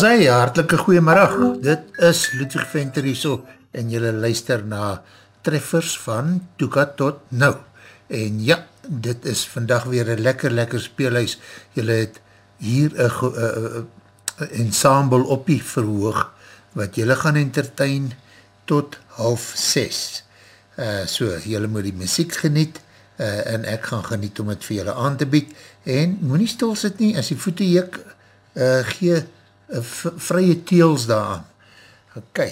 As hy, hartelike goeiemiddag, dit is Ludwig Venter hier so, en jylle luister na treffers van Toeka tot nou. En ja, dit is vandag weer een lekker lekker speelhuis, jylle het hier een ensemble opie verhoog, wat jylle gaan entertain tot half ses. Uh, so, jylle moet die muziek geniet, uh, en ek gaan geniet om het vir jylle aan te bied, en moet nie stil sit nie, as die voete jyk uh, gee, vrye teels daaraan. Ok,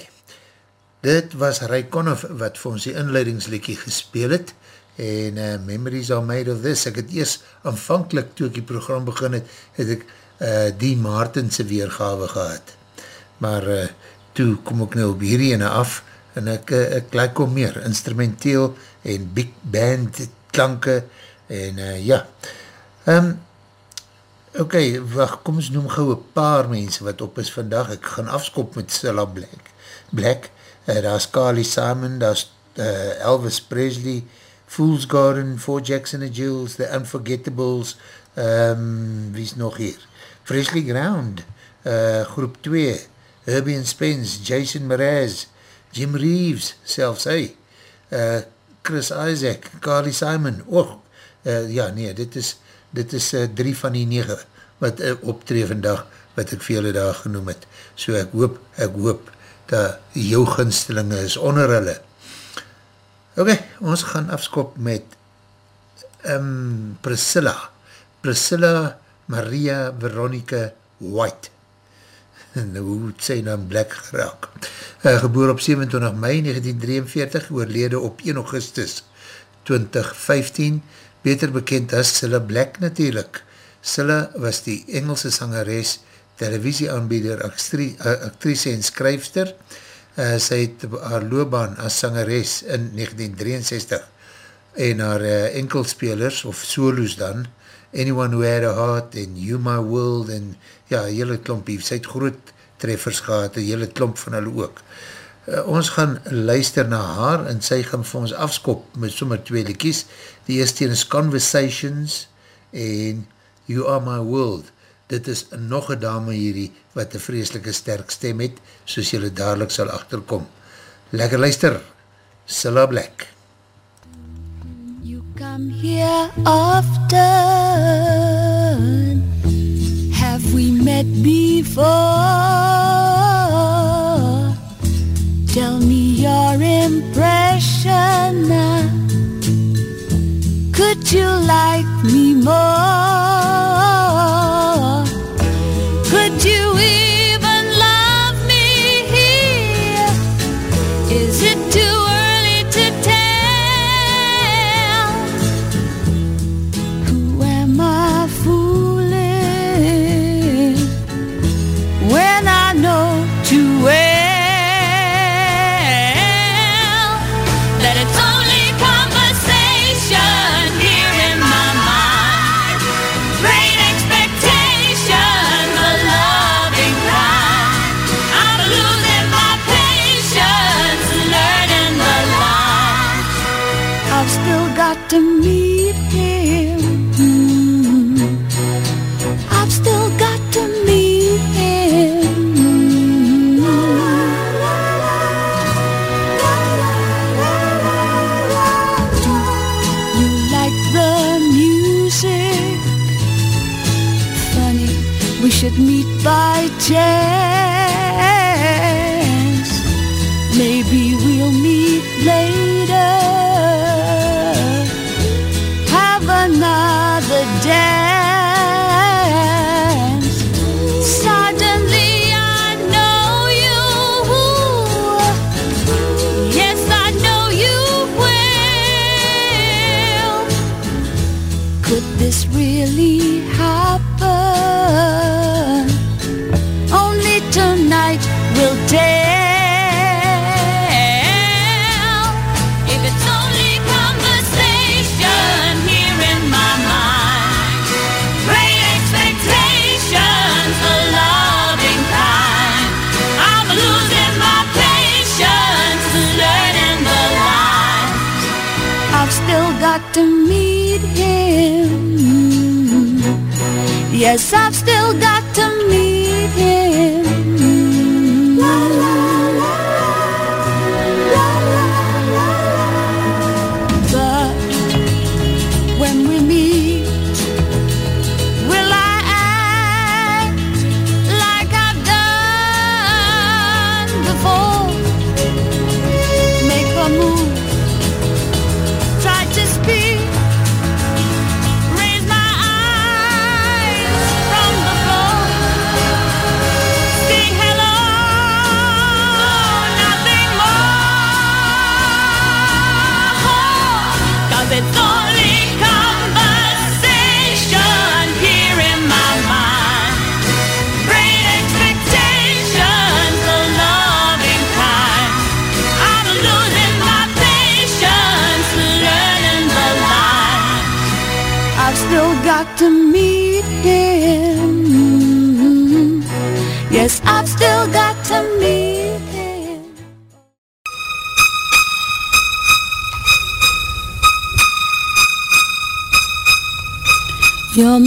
dit was Ray Conniff wat vir ons die inleidingslikkie gespeel het en uh, Memories are made of this. Ek het eers aanvankelijk toe ek die program begin het, het ek uh, die Maartense weergawe gehad. Maar uh, toe kom ek nou op hierdie ene af en ek, uh, ek like om meer instrumenteel en big band klanke en uh, ja. Um, Ok, wacht, kom ons noem gauw een paar mense wat op is vandag. Ek gaan afskop met Cilla Black. Black, uh, daar is Carly Simon, daar is uh, Elvis Presley, Fool's Garden, Four Jackson and Jewels, The Unforgettables, um, wie is nog hier? Freshly Ground, uh, groep 2, Herbie Spence, Jason Mraz, Jim Reeves, selfs hy, uh, Chris Isaac, Carly Simon, oh, uh, ja nee, dit is dit is uh, drie van die nege wat uh, optree vandag, wat ek vele daar genoem het. So ek hoop, ek hoop, dat jou ginstelinge is onder hulle. Ok, ons gaan afskop met um, Priscilla. Priscilla Maria Veronica White. Nou, hoe het sy naam Black geraak? Uh, geboor op 27 mei 1943, oorlede op 1 augustus 2015, beter bekend as Cilla Black natuurlijk. Cilla was die Engelse sangeres, televisieaanbieder, actrice en skryfster. Uh, sy het haar loopbaan as sangeres in 1963 en haar uh, enkelspelers, of solos dan, Anyone Who Had A Heart en You My World en ja, hele klompie, sy het groot treffers gehad, hele klomp van hulle ook uh, ons gaan luister na haar en sy gaan vir ons afskop met sommer twee likies. Die eerste is Conversations en You Are My World. Dit is nog een dame hierdie wat een vreselike sterk stem het, soos jylle dadelijk sal achterkom. Lekker luister, Cilla Black. You come here often Have we met before impression now. Could you like me more?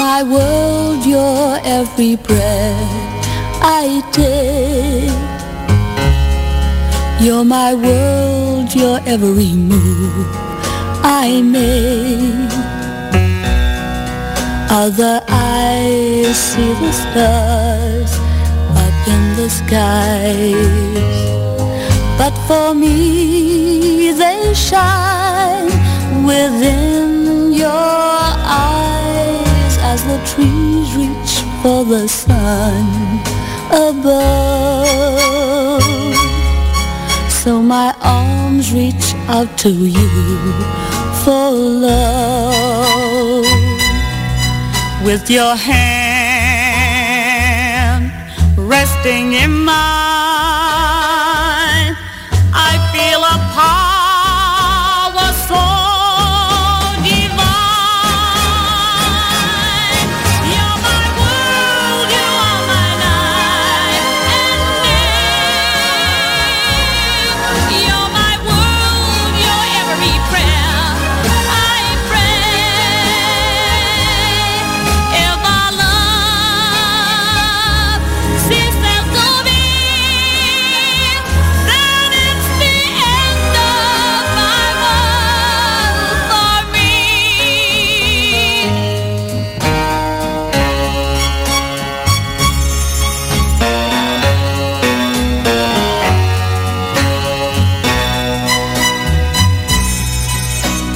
My world, you're every breath I take. You're my world, you're every move I make. Other eyes see the stars up in the skies. But for me, they shine within your eyes trees reach for the sun above. So my arms reach out to you for love. With your hand resting in mine,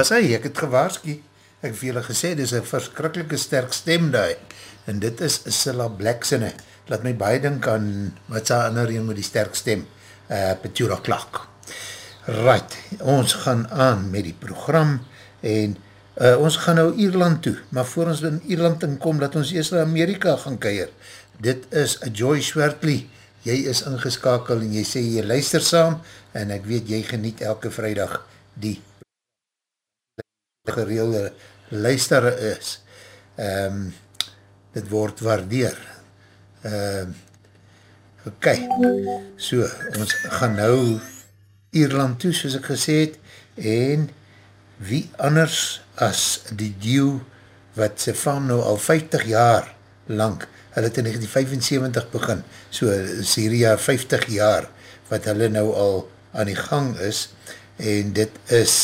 Was hy, ek het gewaarskie, ek het vir julle gesê, dit is een verskrikkelike sterk stem daai, en dit is Silla Blacksinne, laat my baie dink aan, wat sy ander een met die sterk stem, uh, Petula Clark. Right, ons gaan aan met die program, en uh, ons gaan nou Ierland toe, maar voor ons in Ierland inkom, dat ons eerst naar Amerika gaan keir. Dit is Joy Swertley, jy is ingeskakel en jy sê jy luister saam, en ek weet jy geniet elke vrijdag die gereelde luister is. Um, dit word waardeer. Um, ok, so, ons gaan nou Ierland toe, soos ek gesê het, en wie anders as die duw wat sy farm nou al 50 jaar lang, hulle het in 1975 begin, so is hierdie jaar 50 jaar, wat hulle nou al aan die gang is, en dit is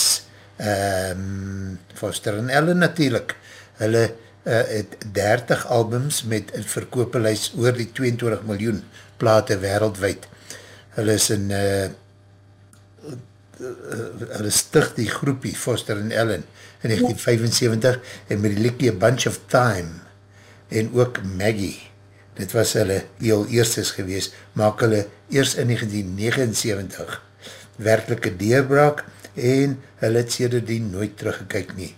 um, Foster en Ellen natuurlijk, hulle uh, het 30 albums met een verkoopelijs oor die 22 miljoen plate wereldwijd. Hulle is in uh, hulle stig die groepie Foster en Ellen in 1975 en met die likkie A Bunch of Time en ook Maggie. Dit was hulle heel eerstes gewees maak hulle eers in 1979 werkelike deurbraak en hulle het sedertdien nooit teruggekyk nie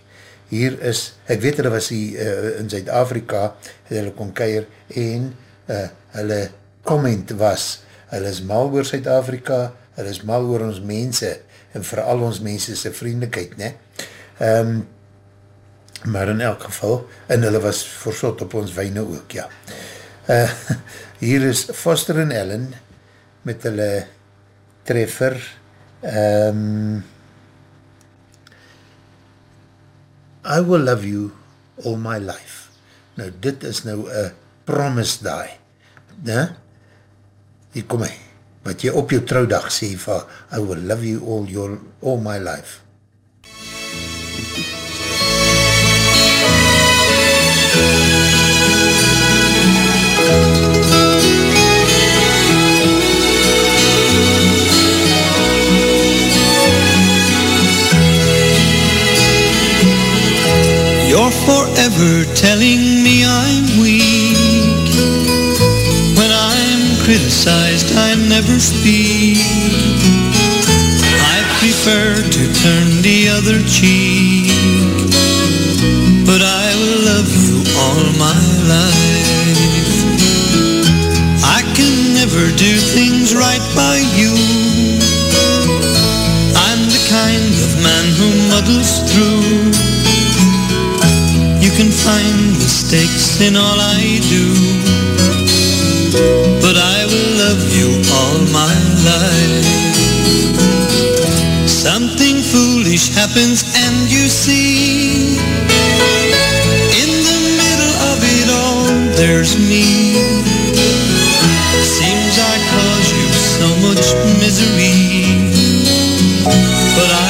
hier is, ek weet hulle was die, uh, in Zuid-Afrika hulle kon keir en uh, hulle comment was hulle is mal oor Zuid-Afrika hulle is mal oor ons mense en vooral ons mense sy vriendelijkheid, ne? Um, maar in elk geval, en hulle was versot op ons wijne ook, ja. Uh, hier is Foster en Ellen met hulle treffer um, I will love you all my life. Nou, dit is nou a promise die. Ne? Hier kom hy. wat jy op jou trouwdag sê van, I will love you all, your, all my life. You're forever telling me I'm weak. When I'm criticized, I never speak. I prefer to turn the other cheek. But I will love you all my life. I can never do things right by you. I'm the kind of man who muddles through. Can find mistakes in all I do. But I will love you all my life. Something foolish happens and you see In the middle of it all there's me. Seems I cause you so much misery. But I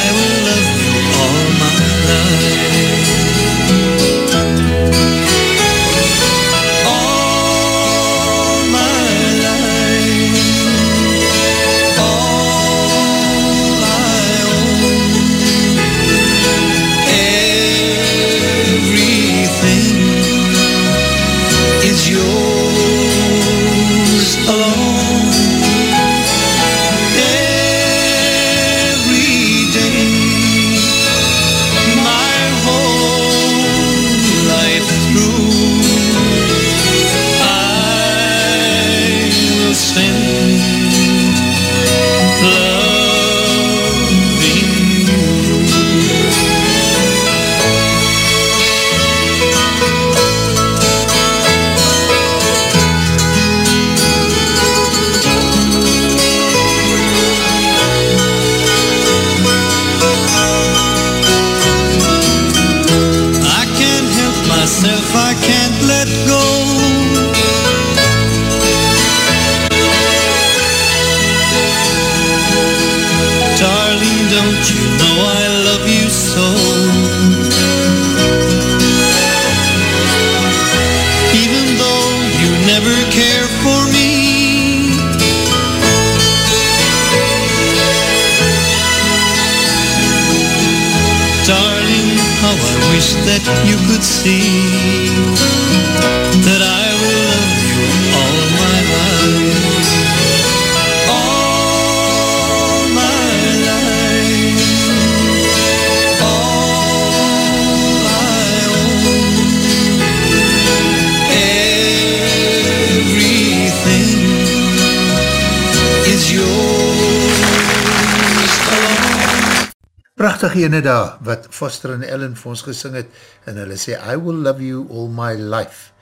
Prachtig ene daar, wat Foster en Ellen vir ons gesing het, en hulle sê, I will love you all my life.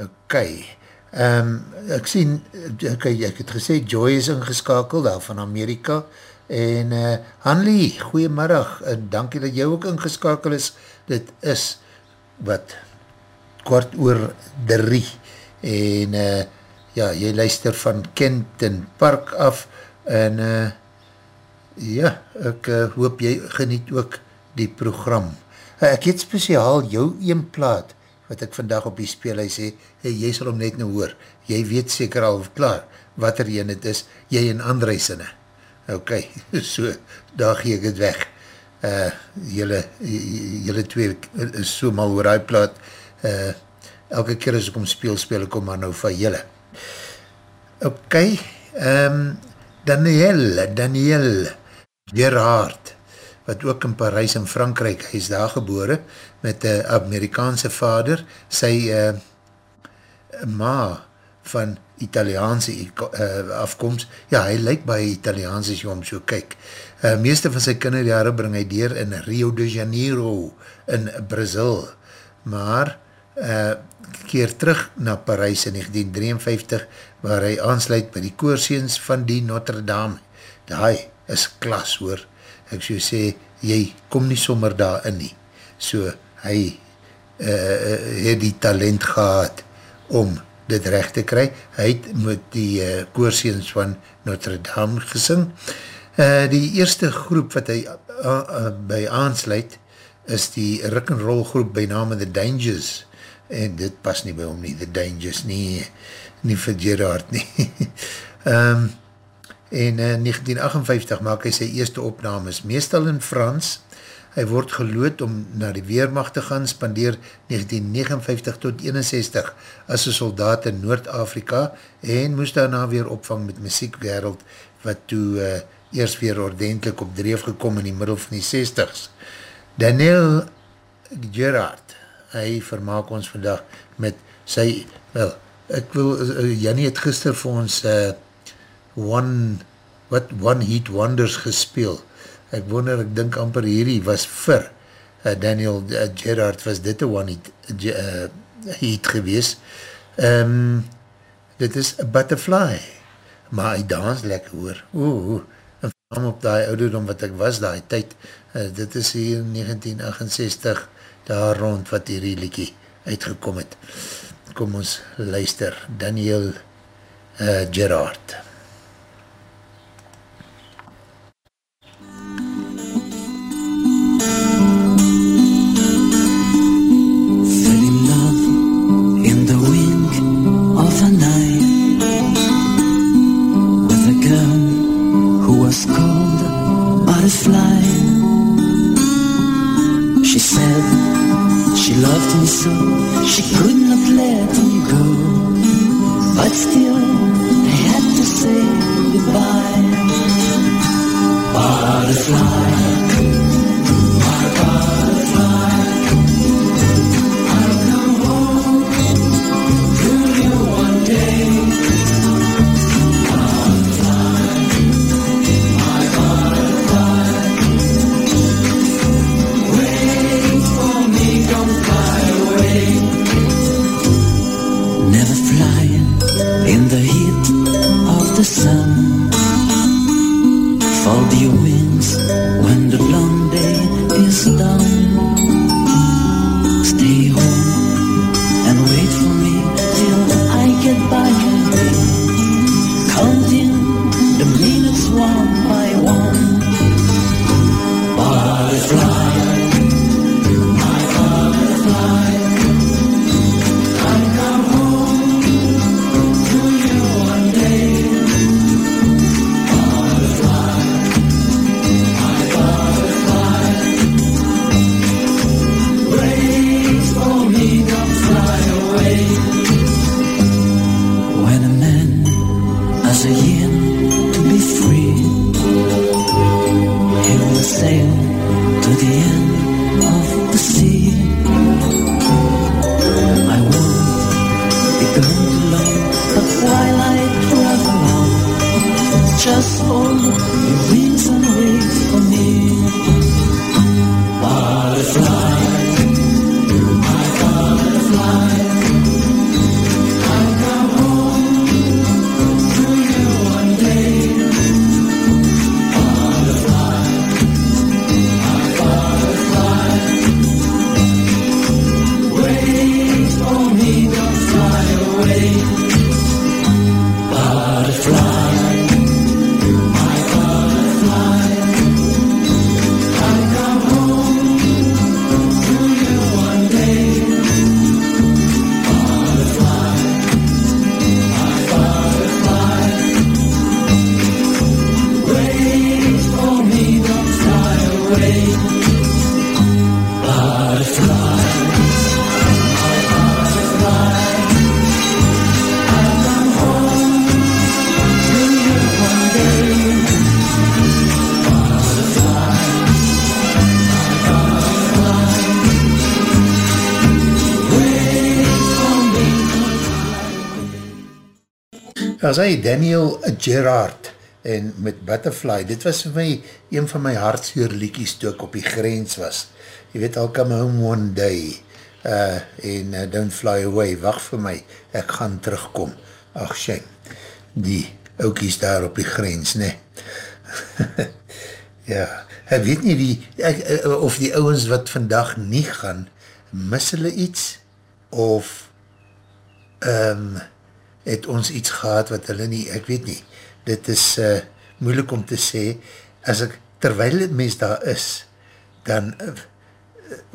Ok, um, ek sien, ok, ek het gesê, Joy is ingeskakel, daar van Amerika, en uh, Hanlie, goeiemiddag, en dankie dat jy ook ingeskakel is, dit is, wat, kwart oor drie, en uh, ja, jy luister van Kenton Park af, en uh, Ja, ek uh, hoop jy geniet ook die program. Uh, ek het speciaal jou een plaat, wat ek vandag op die speel, hy sê, hey, jy sal hom net nou hoor, jy weet seker al klaar, wat er een het is, jy en André sinne. Ok, so, daar gee ek het weg. Uh, jylle, jylle twee is so mal oor die plaat, uh, elke keer as ek om speel, speel ek om maar nou van jylle. Ok, um, Daniel, Daniel Gerard, wat ook in Parijs in Frankrijk, hy is daar gebore, met een Amerikaanse vader, sy uh, ma van Italiaanse uh, afkomst, ja, hy lyk baie Italiaans as jy om so kyk. Uh, meeste van sy kinderjare bring hy dier in Rio de Janeiro in Brazil, maar uh, keer terug na Parijs in 1953, waar hy aansluit by die koorseens van die Notre Dame. Daai is klas hoor. Ek so sê, jy kom nie sommer daar in nie. So, hy uh, het die talent gehad om dit recht te kry. Hy het met die uh, koorseens van Notre Dame gesing. Uh, die eerste groep wat hy uh, uh, by aansluit is die rock'n'roll groep by name The Dangers en dit pas nie by hom nie, The Dangers nie, nie vir Gerard nie. um, en in uh, 1958 maak hy sy eerste opnames, meestal in Frans, Hy word gelood om na die Weermacht te gaan, spandeer 1959 tot 61 as een soldaat in Noord-Afrika en moest daarna weer opvang met muziekwereld wat toe uh, eerst weer ordentlik op dreef gekom in die middel van die 60s. Daniel Gerard, hy vermaak ons vandag met sy, wel, ek wil, uh, Jannie het gister vir ons uh, One, wat One Heat Wonders gespeel, ek wonder, ek dink amper hierdie was vir uh, Daniel uh, Gerard, was dit een one heat, uh, heat gewees. Um, dit is a butterfly, maar hy dans lekker hoor. Oeh, en van op die ouderdom wat ek was die tyd, uh, dit is hier in 1968, daar rond wat die reliekie uitgekom het. Kom ons luister, Daniel uh, Gerard. Butterfly. She said she loved me so, she could not let me go. But still, I had to say goodbye. Butterfly. As hy Daniel Gerard en met Butterfly, dit was vir my een van my hartseer liekies toe ek op die grens was. Je weet, I'll come home one day uh, en uh, don't fly away, wacht vir my, ek gaan terugkom. Ach, shame, die oukies daar op die grens, ne? ja, ek weet nie die, ek, uh, of die ouwens wat vandag nie gaan, mis hulle iets, of, ehm, um, het ons iets gehad wat hulle nie, ek weet nie, dit is uh, moeilik om te sê, as ek, terwijl het mens daar is, dan uh,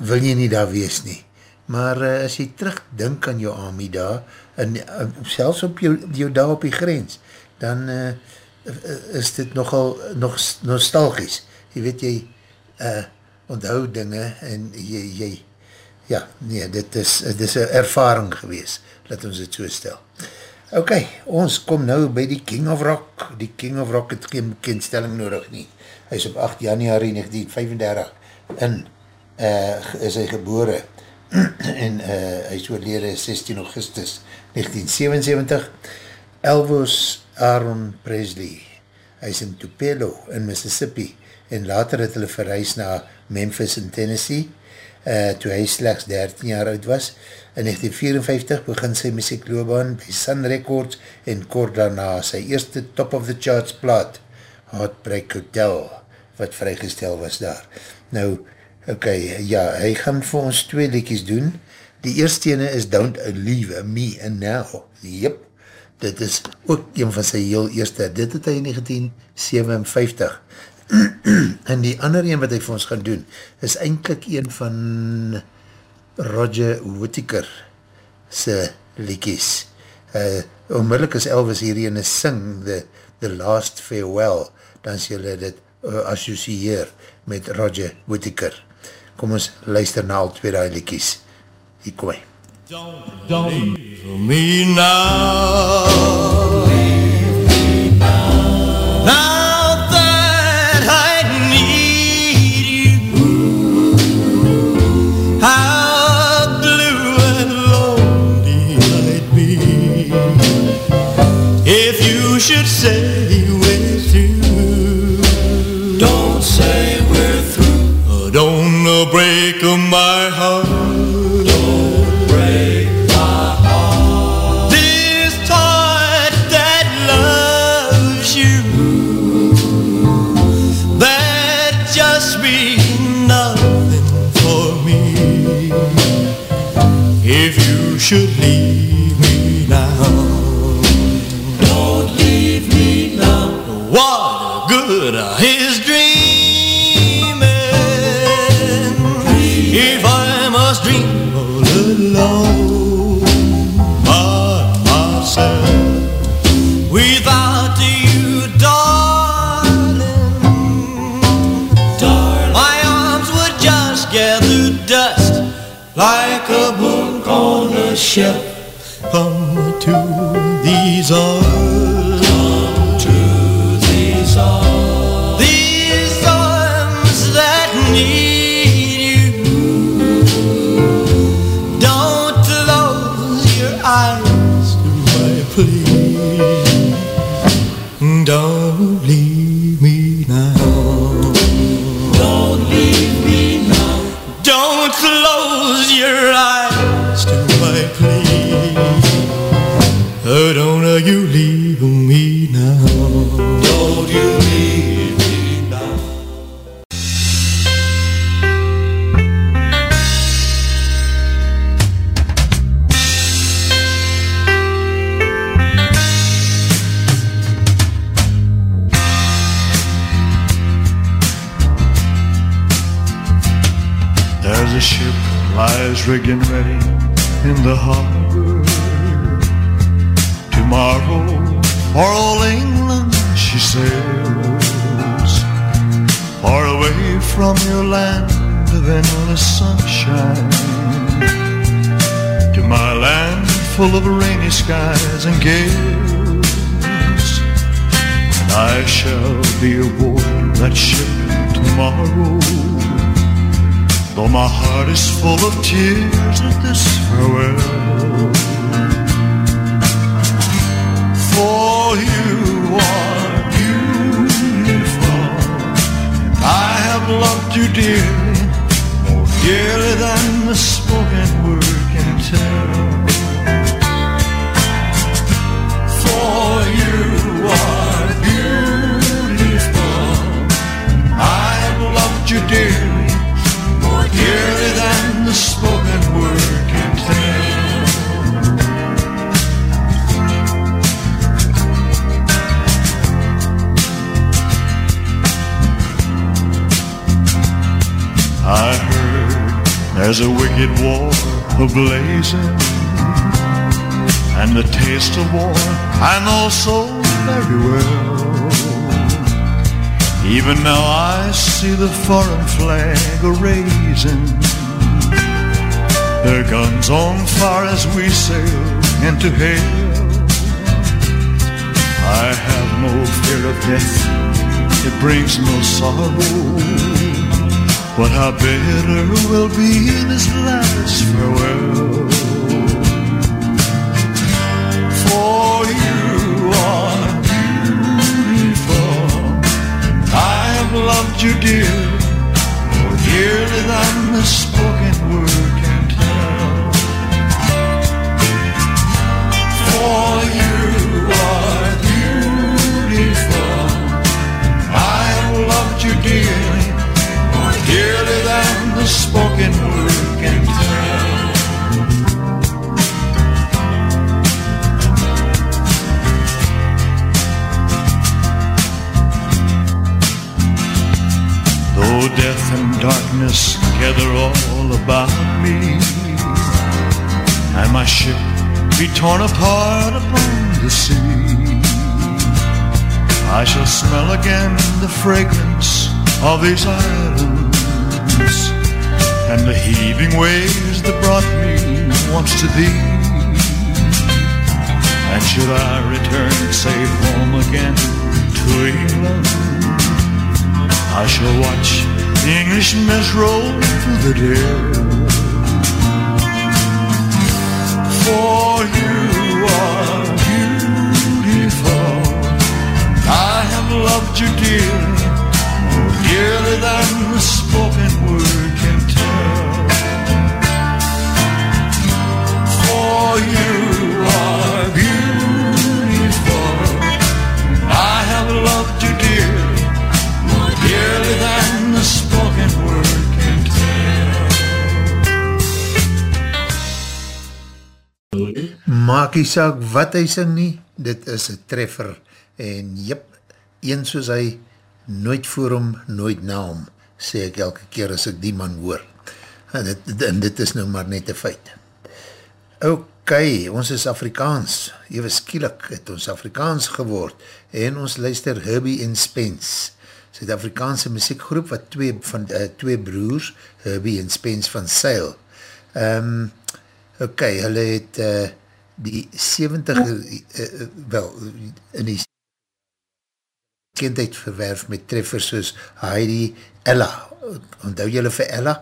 wil jy nie daar wees nie. Maar uh, as jy terugdink aan jou army daar, en uh, selfs op jou, jou daar op die grens, dan uh, is dit nogal nog nostalgisch. Jy weet jy, uh, onthou dinge en jy, jy ja, nee, dit is, dit is een ervaring gewees, laat ons het so stel. Ok, ons kom nou by die King of Rock. Die King of Rock het geen bekendstelling nodig nie. Hy is op 8 januari 1935 in, uh, is hy gebore en uh, hy is oorlede 16 augustus 1977. Elvis Aaron Presley, hy is in Tupelo in Mississippi en later het hulle verhuis na Memphis in Tennessee uh, toe hy slechts 13 jaar oud was. In 1954 begin sy muziekloobaan by Sun Records en kort daarna sy eerste top of the charts plaat, Heartbreak Hotel, wat vrygestel was daar. Nou, ok, ja, hy gaan vir ons twee liedjes doen. Die eerste ene is Don't Leave Me and Now. Jep, dit is ook een van sy heel eerste. Dit het hy in 1957 en die ander een wat hy vir ons gaan doen, is eindelijk een van Roger Whittaker sy liekies. Uh, onmiddellik as Elvis hierin is sing, the, the Last Farewell, dan sê julle dit uh, associeer met Roger Whittaker. Kom ons luister na al twee die liekies. Hier kom hy. Don't, don't leave me. Now should say I shall watch the English mist roll through the day. For you are beautiful. I have loved you dearly, more dearly than the Maak nie saak wat hy sing nie, dit is een treffer en jyp, een soos hy, nooit voor hom, nooit na hom, sê ek elke keer as ek die man hoor. En dit, en dit is nou maar net een feit. Ok, ons is Afrikaans, ewe skielik het ons Afrikaans geword en ons luister Herbie en Spence, Suid-Afrikaanse muziekgroep wat twee, van, uh, twee broers, Herbie en Spence van Seil. Um, ok, hulle het uh, die 70, uh, uh, wel, in die bekendheid verwerf met treffers soos Heidi Ella, onthou julle vir Ella?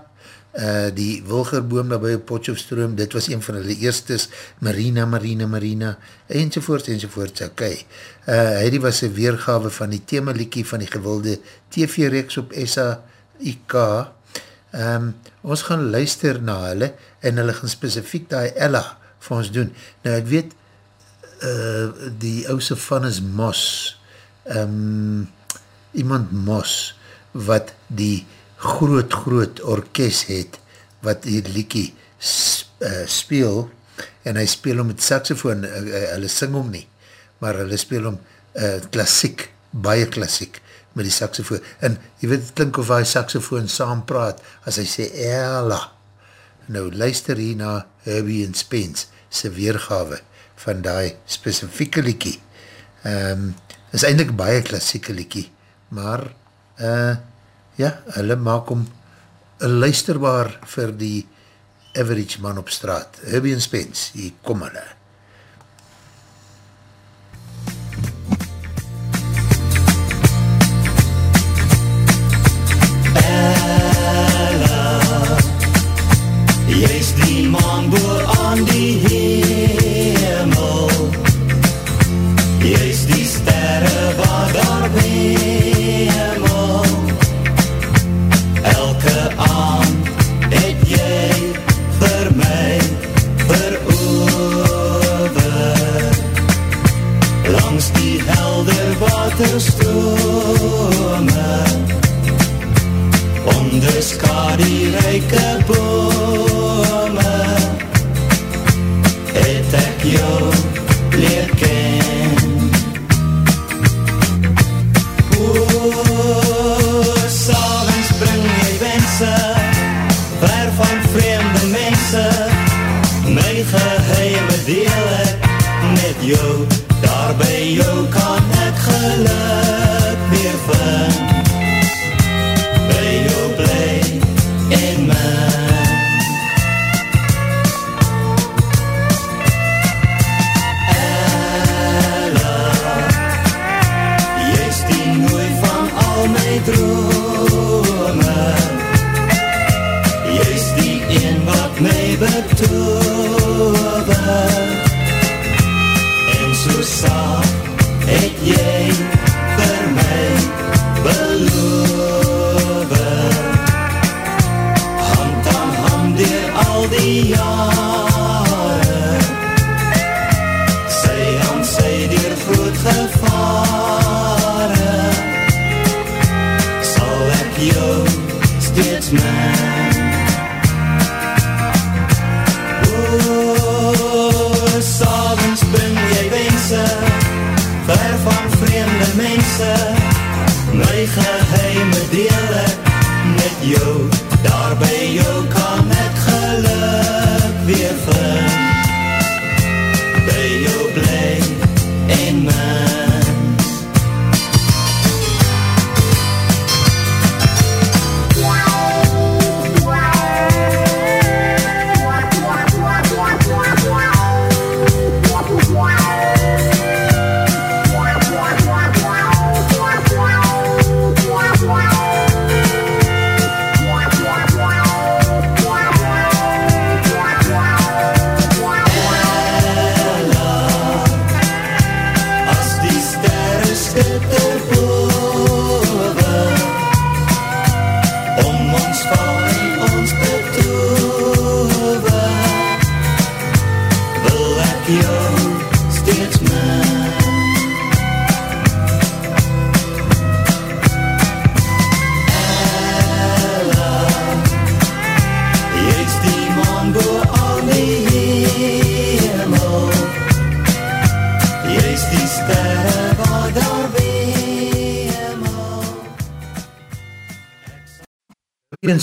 Uh, die wilgerboom daar by Potjofstroom, dit was een van hulle eerstes, Marina, Marina, Marina, enzovoorts, enzovoorts, ok. Uh, Heidi was een weergave van die themaliekie van die gewilde TV-reeks op SAIK. Um, ons gaan luister na hulle, en hulle gaan specifiek die Ella vir ons doen. Nou, ek weet, uh, die ouse van is Mos, um, iemand Mos, wat die groot, groot orkest het, wat die liekie uh, speel, en hy speel om met saxofoon, uh, uh, hulle sing om nie, maar hulle speel om uh, klassiek, baie klassiek, met die saxofoon, en jy weet, het klink of hy saxofoon saam praat, as hy sê, Ella, nou luister hier na Herbie and Spence, sy weergawe, van die specifieke liekie, um, is eindelijk baie klassieke liekie, maar, uh, ja, hulle maak om luisterbaar vir die average man op straat. Herbie en Spence, hier kom hulle. Jy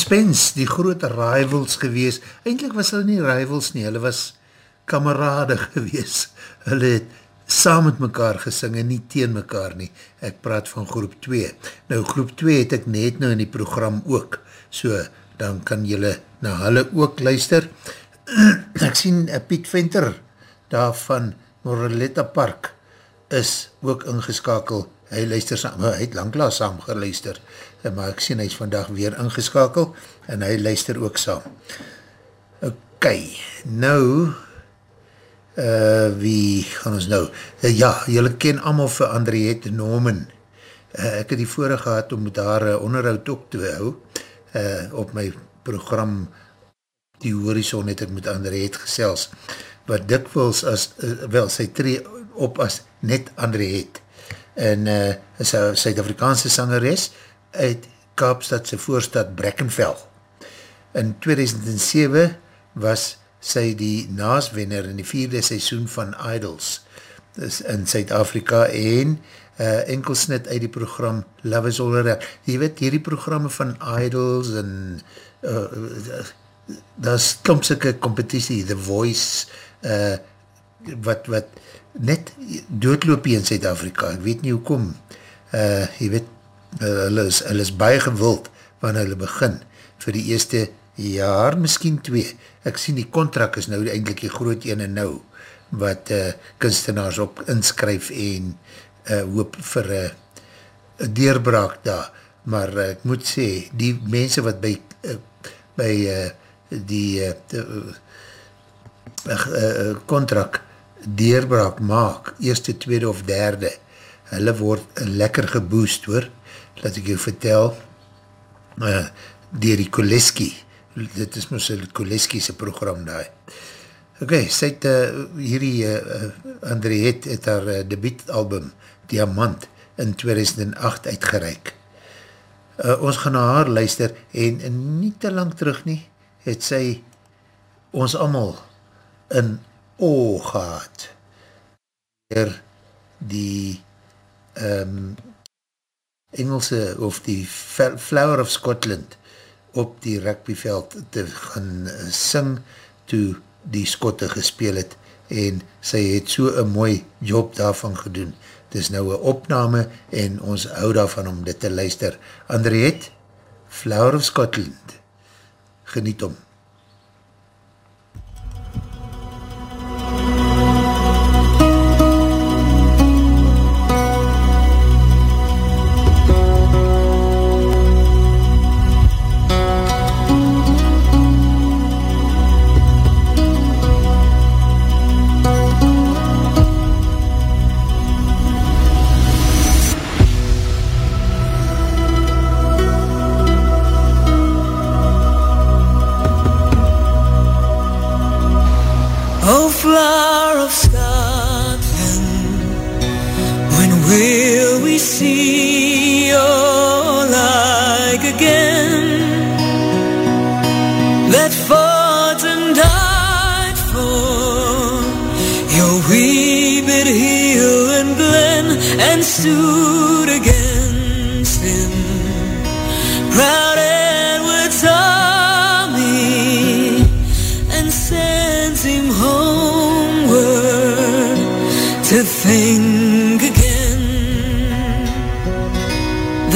Spence, die groot rivals gewees, eindelijk was hulle nie rivals nie, hulle was kamerade gewees, hulle het saam met mekaar gesing en nie teen mekaar nie, ek praat van groep 2. Nou groep 2 het ek net nou in die program ook, so dan kan jylle na hulle ook luister. ek sien uh, Piet Venter daar van Moraletta Park is ook ingeskakel, hy luister saam, hy het langklaas saam geluister, eh, maar ek sien hy is vandag weer ingeskakel en hy luister ook saam. Ok, nou uh, wie gaan ons nou? Uh, ja, jylle ken allemaal vir Andriette Norman. Uh, ek het die voorig gehad om haar uh, onderhoud ook te hou. Uh, op my program Die Horizon het ek met Andriette gesels. Wat dikwils as, uh, wel, sy tree op as net Andriette. En uh, is een Suid-Afrikaanse sangeres uit Kaapstadse voorstad Brekkenvel. In 2007 was sy die naaswenner in die vierde seisoen van Idols dus in Suid-Afrika en uh, enkelsnit uit die program Love is All Around. Jy weet, hierdie programme van Idols en uh, daar is klomp syke competitie, The Voice, uh, wat, wat net doodloop hier in Suid-Afrika. Ek weet nie hoe kom. Uh, jy weet, hulle, is, hulle is baie gewild wanneer hulle begin vir die eerste jaar, miskien twee. Ek sien die contract is nou eindelijk die groot ene nou, wat uh, kunstenaars op inskryf en uh, hoop vir uh, deurbraak daar. Maar uh, ek moet sê, die mense wat by, uh, by uh, die uh, uh, uh, contract deurbraak maak, eerste, tweede of derde, hulle word lekker geboost hoor, laat ek jou vertel, uh, dier die Koleski, dit is moes een Koleskiese program daar. Ok, sy het uh, hierdie uh, Andriette het haar uh, debietalbum Diamant in 2008 uitgereik. Uh, ons gaan na haar luister en, nie te lang terug nie, het sy ons allemaal in oog gehad dier die um, Engelse of die Flower of Scotland op die rugbyveld te gaan sing toe die Skotte gespeel het en sy het so een mooi job daarvan gedoen. Het is nou een opname en ons hou daarvan om dit te luister. Andriette, Flower of Scotland, geniet om. and stood against him. Proud Edward's army and sends him homeward to think again.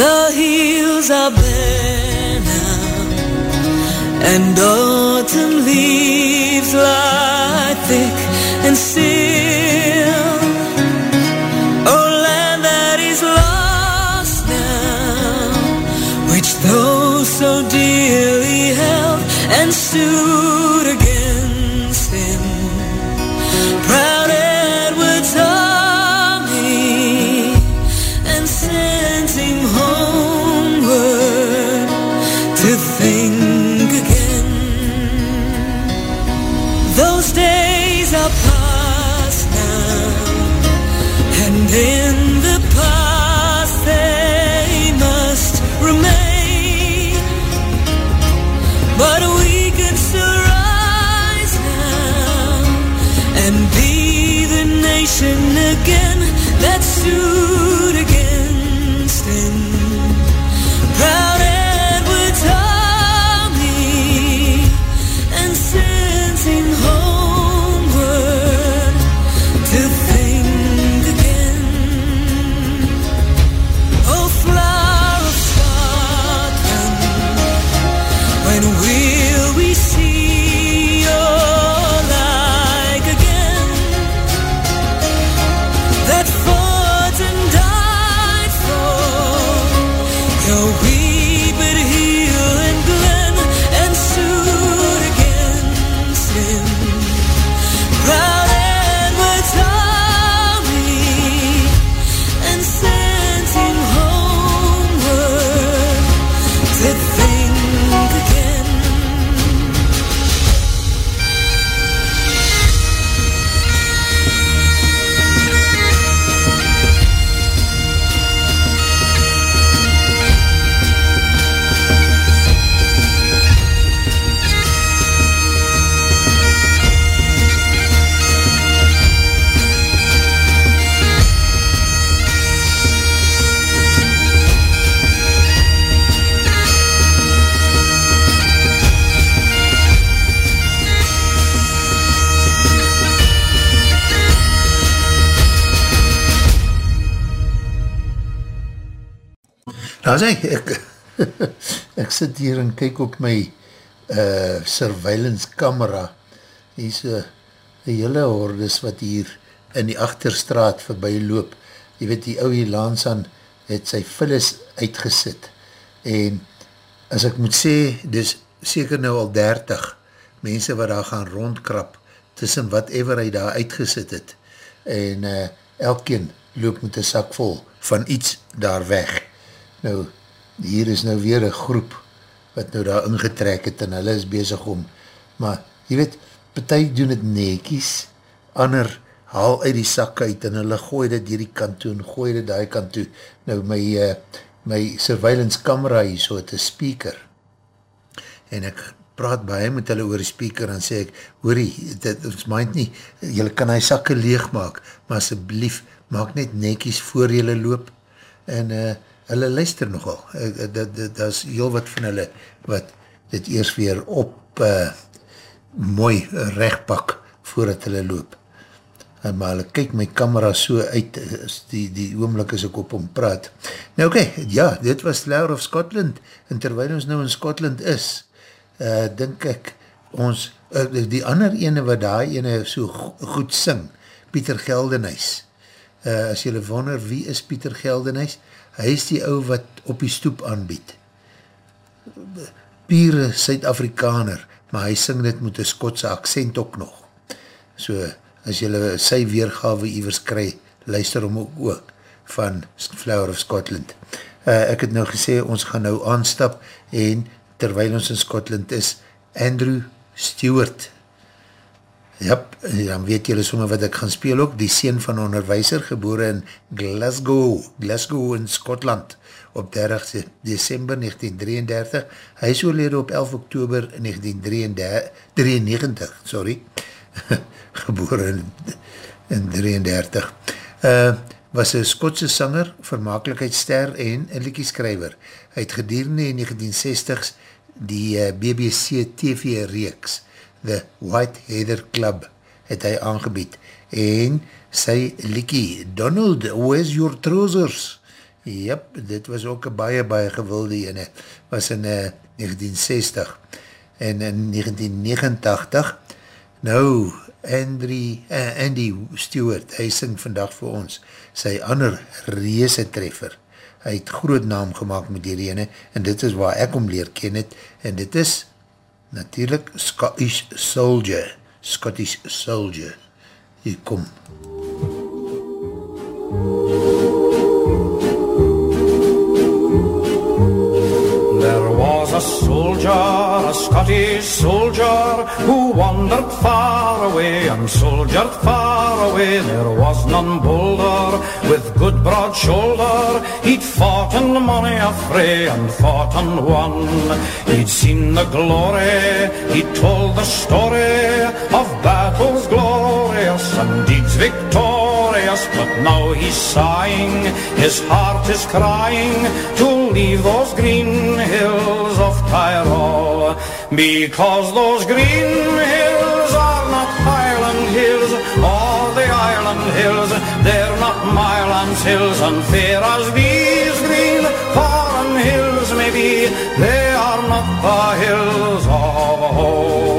The hills are bare now, and autumn leaves lie. And Daar hy, ek, ek sit hier en kyk op my uh, surveillance camera, hier is een hele hordes wat hier in die achterstraat voorbij loop, jy weet die ouwe Lansan het sy vullis uitgesit, en as ek moet sê, dis seker nou al 30 mense wat daar gaan rondkrap, tussen whatever hy daar uitgesit het, en uh, elkeen loop met een sak vol van iets daar weg. Nou, hier is nou weer een groep wat nou daar ingetrek het en hulle is bezig om, maar jy weet, partij doen het nekies, ander haal uit die sak uit en hulle gooi dit hierdie kant toe en gooi dit die kant toe. Nou, my, uh, my surveillance camera hier so het een speaker en ek praat baie met hulle oor die speaker en sê ek, hoorie, dit ons mind nie, julle kan hy sakke leeg maak, maar asjeblief, maak net nekies voor julle loop en uh, hulle luister nogal, uh, dat is heel wat van hulle wat dit eers weer op uh, mooi rechtpak voordat hulle loop. En maar hulle kyk my camera so uit, die, die oomlik as ek op hom praat. Nou oké, okay, ja, dit was Flower of Scotland, en terwijl ons nou in Scotland is, uh, dink ek, ons, uh, die ander ene wat daar ene so goed sing, Pieter Geldenhuis. Uh, as jylle wonder, wie is Pieter Geldenhuis? Hy is die ou wat op die stoep aanbied. Pure Suid-Afrikaner, maar hy sing dit met een Skotse accent ook nog. So, as jylle sy weergave ivers kry, luister hom ook ook van Flower of Scotland. Uh, ek het nou gesê, ons gaan nou aanstap en terwijl ons in Scotland is, Andrew Stewart. Jap, dan weet jylle somme wat ek gaan speel ook, die sien van onderwijzer, geboren in Glasgow, Glasgow in Scotland, op 30 december 1933. Hy is oorlede op 11 oktober 1993, sorry, geboren in, in 33. Uh, was een Skotse sanger, vermakelijkheidsster en een liekieskrijver. Hy het gedurende in 1960s die uh, BBC TV reeks, The White Heather Club, het hy aangebied. En sy liekie, Donald, where's your trousers? Jep, dit was ook een baie, baie gewilde ene. Was in uh, 1960 en in 1989 nou, Andrie, uh, Andy Stewart, hy sing vandag vir ons sy ander reese treffer. Hy het groot naam gemaakt met die ene en dit is waar ek om leer ken het en dit is natuurlijk Scottish Soldier. Scottish Soldier. Hier kom. There a soldier, a Scottish soldier, who wandered far away and soldiered far away. There was none bolder, with good broad shoulder. He'd fought in many a fray and fought and won. He'd seen the glory, he'd told the story of battles glorious and deeds victorious. But now he's sighing, his heart is crying to leave those green hills of Tyrol. Because those green hills are not Highland hills or the Island hills. They're not Mylands hills and fair as these green foreign hills may be. They are not the hills of home.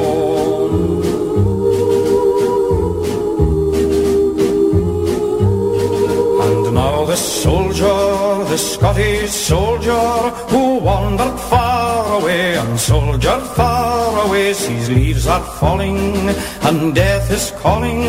Soldier, the Scottish soldier, who wandered far away and soldiered far away, sees leaves are falling and death is calling,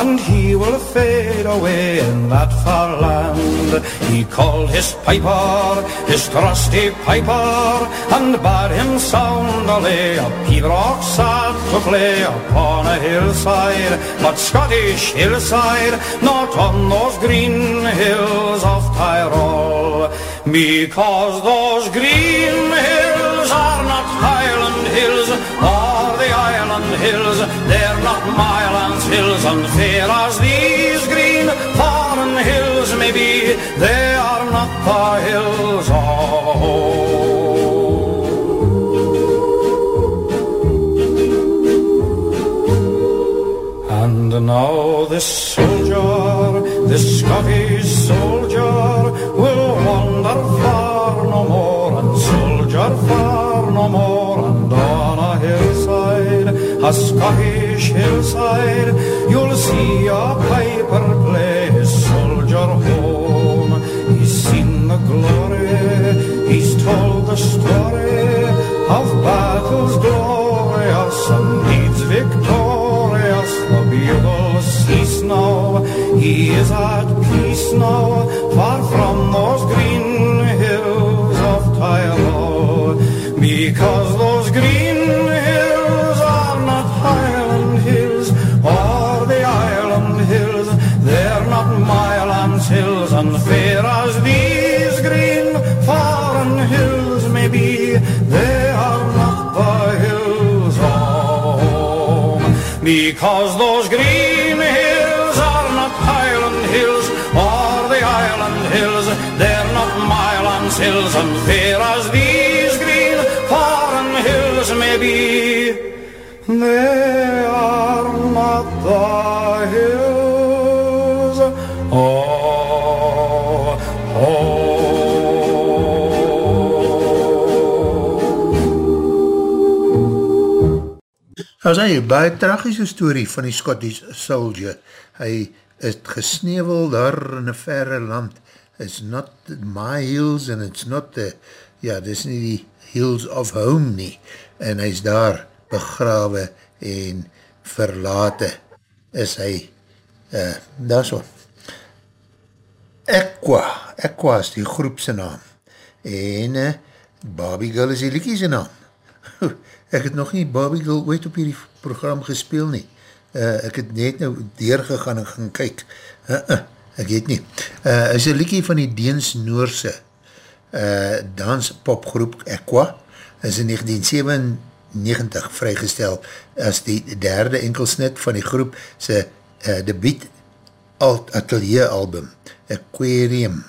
and he will fade away in that far land. He called his piper, his trusty piper, and bade him sound a lay, a pibroch sad to play upon a hillside, but Scottish hillside, not on those green hills of Tyrol, because those green hills are not Highland hills or the Island hills, they're not Mylands hills, and fair as these green foreign hills may be, they are not the hills. Of home. And now this soldier, this Scottish soldier, will wander far no more and soldier far no more. And on a hillside, a Scottish hillside, you'll see a piper play his soldier home. He's seen the glory, he's told the story of battles glorious and deeds victorious. The bugles cease now, is at peace now, far from those green hills of Tyrol. Because those green hills are not Highland hills or the Island hills, they're not Mylands hills, and fair as these green foreign hills may be, they are not the hills of home. Because those green And fair as these green foreign hills may be, they are not the hills of home. As hy, baie tragische story van die Scottish Soldier. Hy is gesnevel daar in een verre land. It's not my hills and it's not the, ja, dis nie die hills of home nie. En hy is daar begrawe en verlate is hy, uh, daar so. Aqua, Aqua is die groepse naam. En uh, Barbie Girl is die liekie naam. ek het nog nie Barbie Girl ooit op hierdie program gespeel nie. Uh, ek het net nou deurgegaan en gaan kyk. Uh, uh, ek weet nie. Uh, is een liekie van die Deens Noorse uh, danspopgroep Aqua. Is in 1997 vrygestel as die derde enkelsnit van die groep sy uh, debiet alt atelier album Aquarium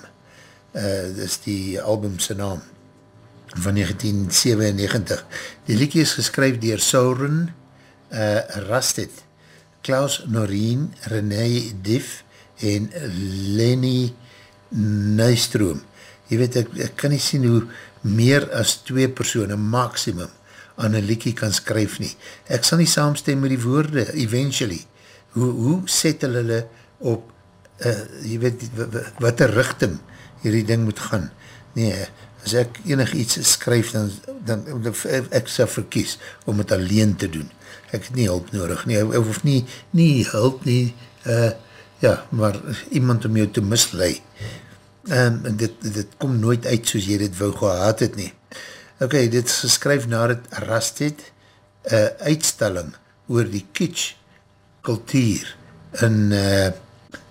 uh, dis die album sy naam van 1997 die liekie is geskryf dier Sauron uh, Rasted Klaus Noreen, René Diff en Lenny Nystroom. Jy weet, ek, ek kan nie sien hoe meer as twee persoon, maximum, aan een liekie kan skryf nie. Ek sal nie saamstem met die woorde, eventually. Hoe, hoe set hulle op, uh, jy weet, wat een richting hierdie ding moet gaan. Nee, as ek enig iets skryf, dan, dan ek sal verkies om het alleen te doen. Ek het nie hulp nodig nie, hoef nie, nie hulp nie, uh, ja, maar iemand om jou te mislei. Um, dit, dit kom nooit uit soos jy dit wou gehad het nie. Ok, dit is geskryf na het Rasted, een uitstalling oor die kitsch kultuur in uh,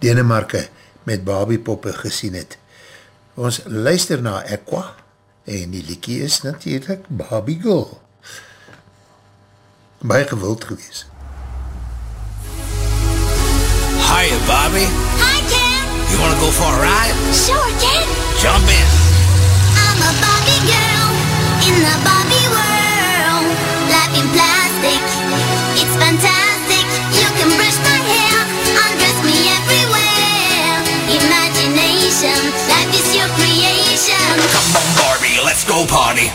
Denemarke met babiepoppe gesien het. Ons luister na Aqua en die liekie is natuurlijk Barbie Girl. Baie gewild gewees. Hiya, Bobby. Hi, Ken. You want to go for a ride? Sure, Ken. Jump in. I'm a Barbie girl in the Barbie world. Life in plastic, it's fantastic. You can brush my hair, undress me everywhere. Imagination, life is your creation. Come on, Barbie, let's go party.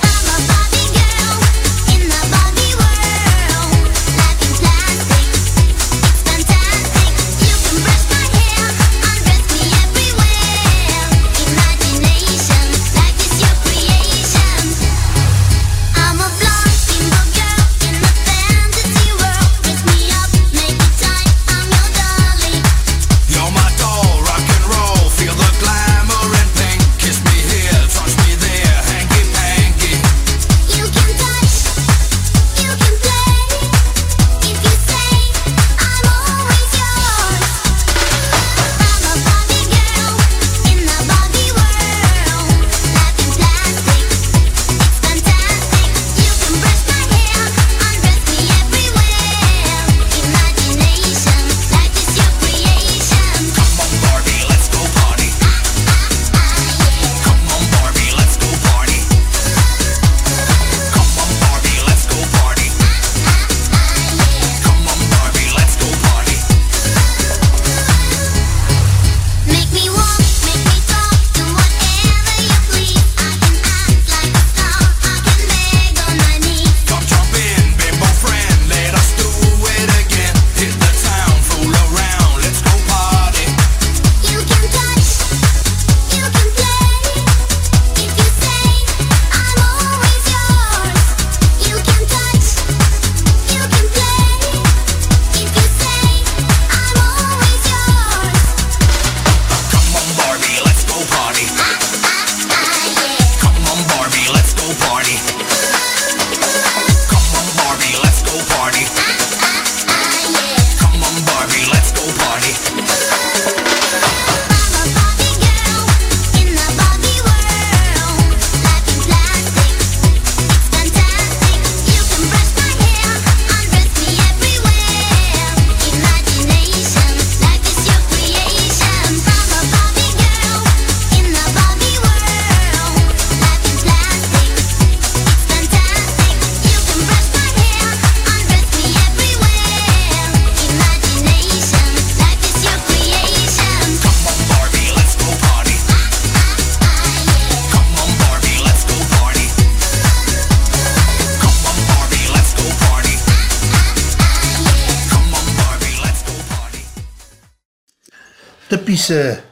Typische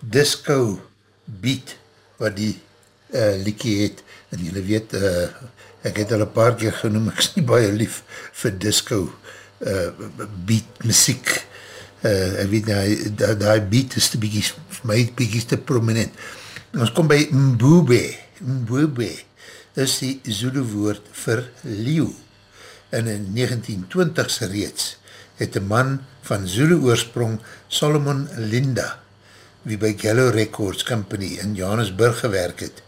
disco beat wat die uh, liekie het. En julle weet uh, ek het al een paar keer genoem ek is nie baie lief vir disco uh, beat muziek. Uh, ek weet nie, die, die beat is te bykie, vir my bykie te prominent. Ons kom by Mbube. Mbube is die Zulu woord vir leeuw. En in 1920s reeds het een man van Zulu oorsprong Solomon Linda, wie by Gallo Records Company in Johannesburg gewerk het,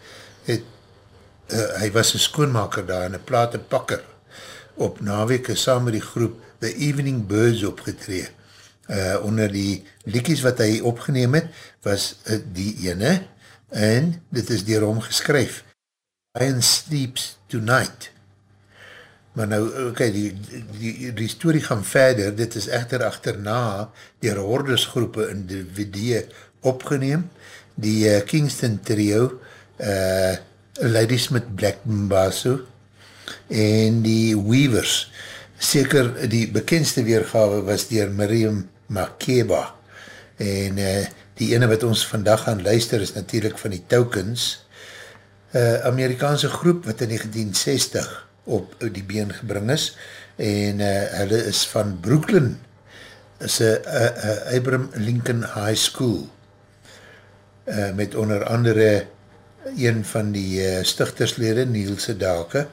het uh, hy was een skoonmaker daar en een platenpakker op naweke saam met die groep The Evening Birds opgetree. Uh, onder die liekies wat hy opgeneem het, was uh, die ene en dit is dier hom geskryf. Lion Sleeps Tonight. Maar nou, oké, okay, die, die, die story gaan verder, dit is echter achterna dier hordesgroepe individue opgeneem, die uh, Kingston trio, uh, Ladysmith Black Mbaso en die Weavers, seker die bekendste weergawe was dier Miriam Makeba. En uh, die ene wat ons vandag gaan luister is natuurlijk van die Tokens, uh, Amerikaanse groep wat in 1960 op die been gebring is en uh, hulle is van Brooklyn. Is een uh, uh, Abraham Lincoln High School uh, met onder andere een van die uh, stichterslede Niels Dake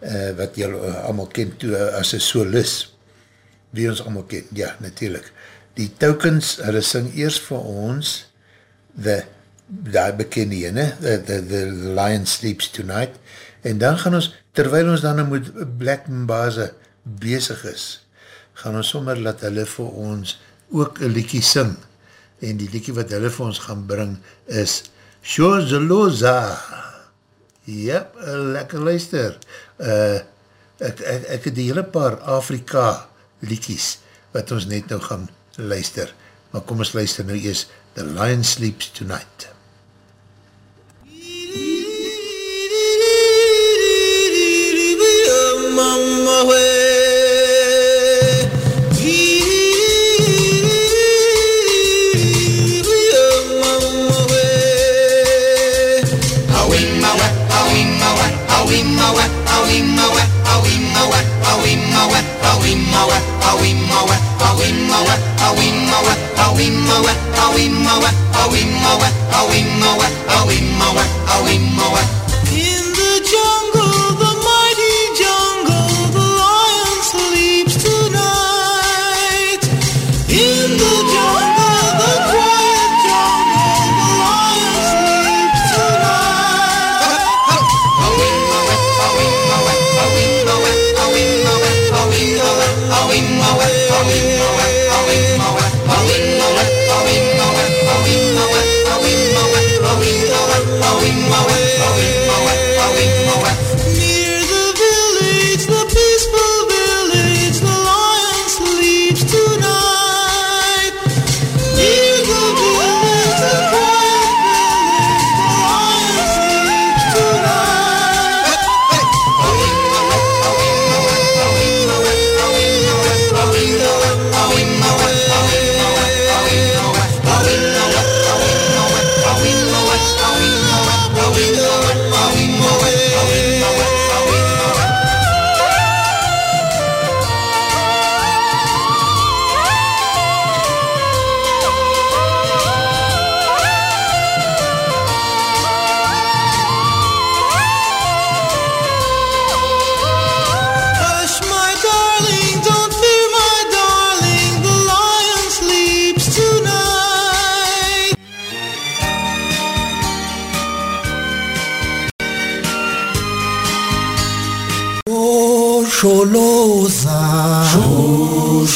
uh, wat jy uh, allemaal ken toe uh, as een solis wie ons allemaal ken, ja natuurlijk. Die tokens, hulle sing eers vir ons the die bekende ene, the, the, the Lion Sleeps Tonight, en dan gaan ons, terwijl ons dan met Black Mbaza bezig is, gaan ons sommer laat hulle vir ons ook een liekie sing, en die liekie wat hulle vir ons gaan bring is Shozeloza. Yep, lekker luister. Uh, ek, ek, ek het die hele paar Afrika liekies, wat ons net nou gaan luister, maar kom ons luister nou eers The Lion Sleeps Tonight. In the jungle, the mighty jungle, the lion sleeps tonight.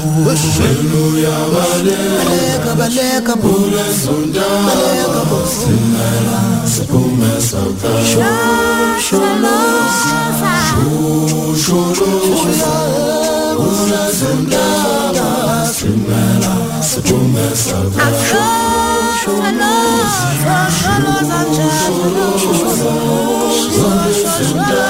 Haleluya baleka baleka bule sunda baleka simela sipume sauta sholo sholo bule sunda simela sipume sauta sholo sholo sholo sholo sholo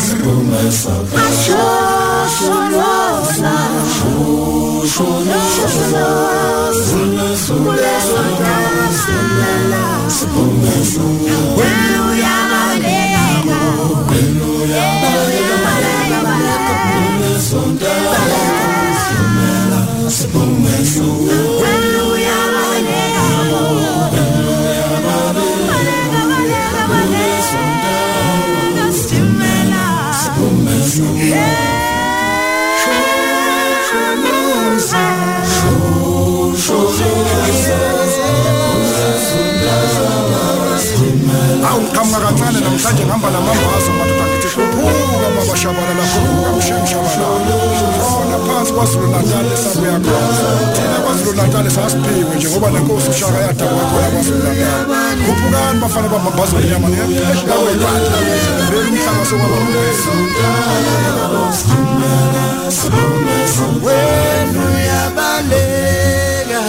começa a dar. Awu ngiqhamuka kancane namhlanje ngihamba namambazo madoda ngithi hluphuka mabashabalala khuphuka mshemshabalala khona phansi kwazulu natali esabuya khona thina kwazulu natali sasiphiwe njengoba lenkosi ushaka yadabula khona kwazulu natali khuphukani bafana bamabhazo enyama niyaweyibanda vele umhlanga sokwaba wenu yabaleka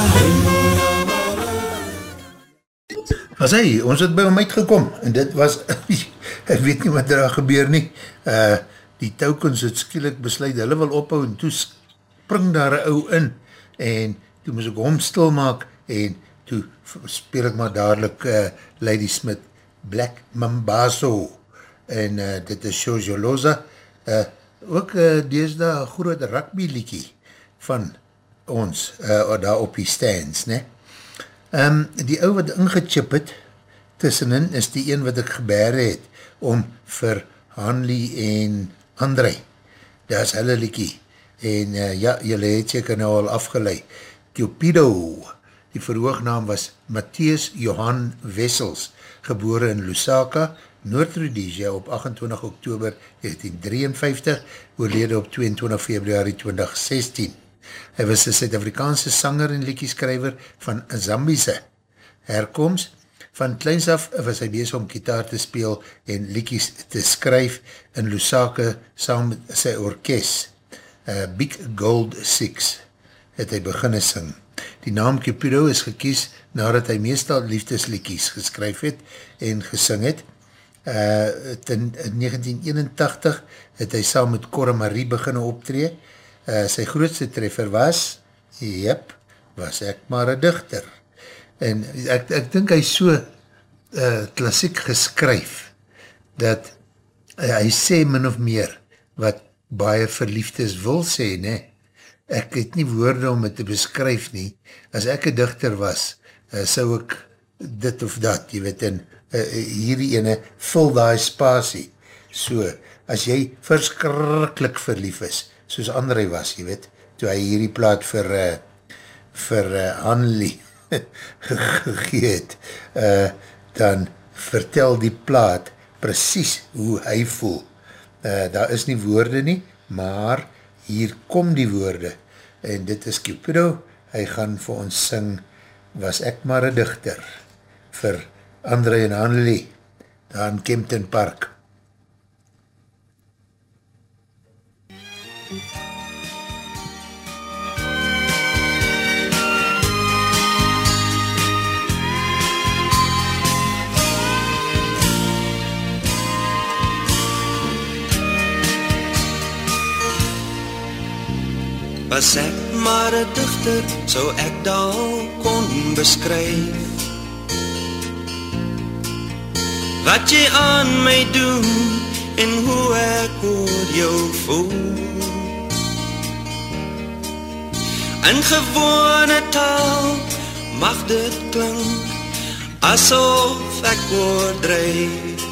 As hy, ons het by hom uitgekom, en dit was, ek weet nie wat daar gebeur nie, uh, die toukens het skielik besluit, hulle wil ophou, en toe spring daar een ou in, en toe moes ek hom stil maak, en toe speel ek maar dadelijk uh, Lady Smith, Black Mambazo, en uh, dit is Shojoloza, uh, ook uh, deesda groot rugby liekie van ons, uh, daar op die stands, ne? Um, die ou wat ingechip het, tussenin is die een wat ek gebere het, om vir Hanley en André, daar is hulle liekie, en uh, ja, julle het seker nou al afgeleid, Cupido, die verhoognaam was Matthias Johan Wessels, gebore in Lusaka, Noord-Rhodesia op 28 oktober 1953, oorlede op 22 februari 2016. Hy was een Suid-Afrikaanse sanger en liedjeskrijver van Zambiese herkomst. Van kleins af was hy bezig om gitaar te speel en liedjes te skryf in Lusaka saam met sy orkest. Uh, Big Gold Six het hy beginne sing. Die naam Cupido is gekies nadat hy meestal liefdesliedjies geskryf het en gesing het. Uh, in, in 1981 het hy saam met Cora Marie beginne optree. Uh, sy grootste treffer was, jep, was ek maar een dichter. En ek, ek dink hy so uh, klassiek geskryf, dat uh, hy sê min of meer, wat baie verliefdes wil sê, ne? Ek het nie woorde om het te beskryf nie. As ek een dichter was, uh, sou ek dit of dat, jy weet, en uh, hierdie ene, vul die spasie. So, as jy verskrikkelijk verlief is, soos André was, jy weet, toe hy hierdie plaat vir, uh, vir uh, Hanley gegeet, uh, dan vertel die plaat precies hoe hy voel. Uh, daar is nie woorde nie, maar hier kom die woorde, en dit is Cupido, hy gaan vir ons sing, was ek maar een dichter, vir André en Hanley, daar in Kempton Park. Was ek maar een dichter, so ek dan kon beskryf Wat jy aan my doen en hoe ek oor jou voel. In gewone taal mag dit klink asof ek oordrijf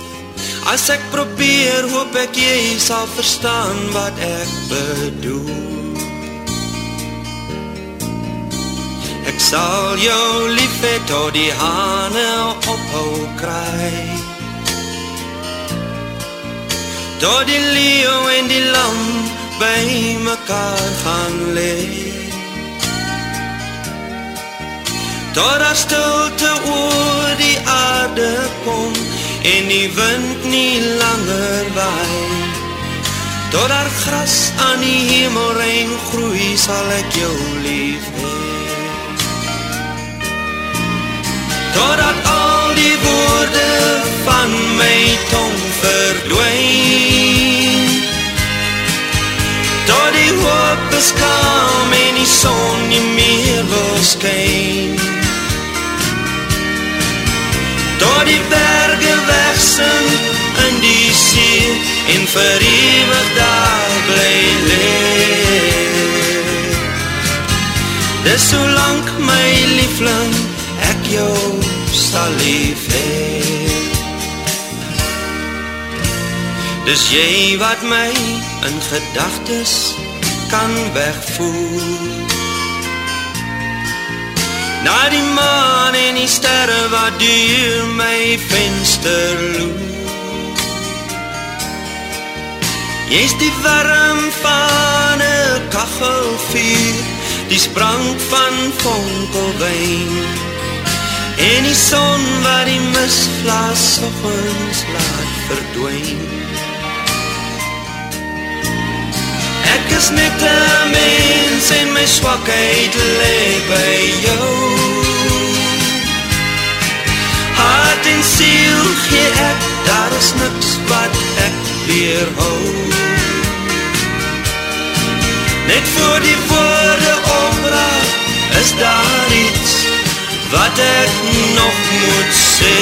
As ek probeer, hoop ek jy sal verstaan wat ek bedoel sal jou lief hê tot die hane ophou kry. Tot die leeuw en die lam by mekaar gaan leef Tot daar stilte oor die aarde kom En die wind nie langer waai. Tot daar gras aan die hemelrein groei Sal ek jou lief hee Totdat al die woorde van my tong verdwijn Tot die hoop is kalm en die son nie meer wil skyn Tot die berge wegsink in die see En vir eeuwig daar bly leef. Dis so lang my liefling jou sal lief Dis jy wat my in gedagtes kan wegvoer. Na die maan en die sterre wat deur my venster loer. Jy's die warm van 'n kachelvuur Die sprank van vonkelwyn En die son wat die misvlaas oggens laat verdwyn Ek is net 'n mens en my swakheid lê by jou. Hart en siel gee ek, daar is niks wat ek weerhou. Net voor die woorde omraak, is daar iets wat ek nog moet sê.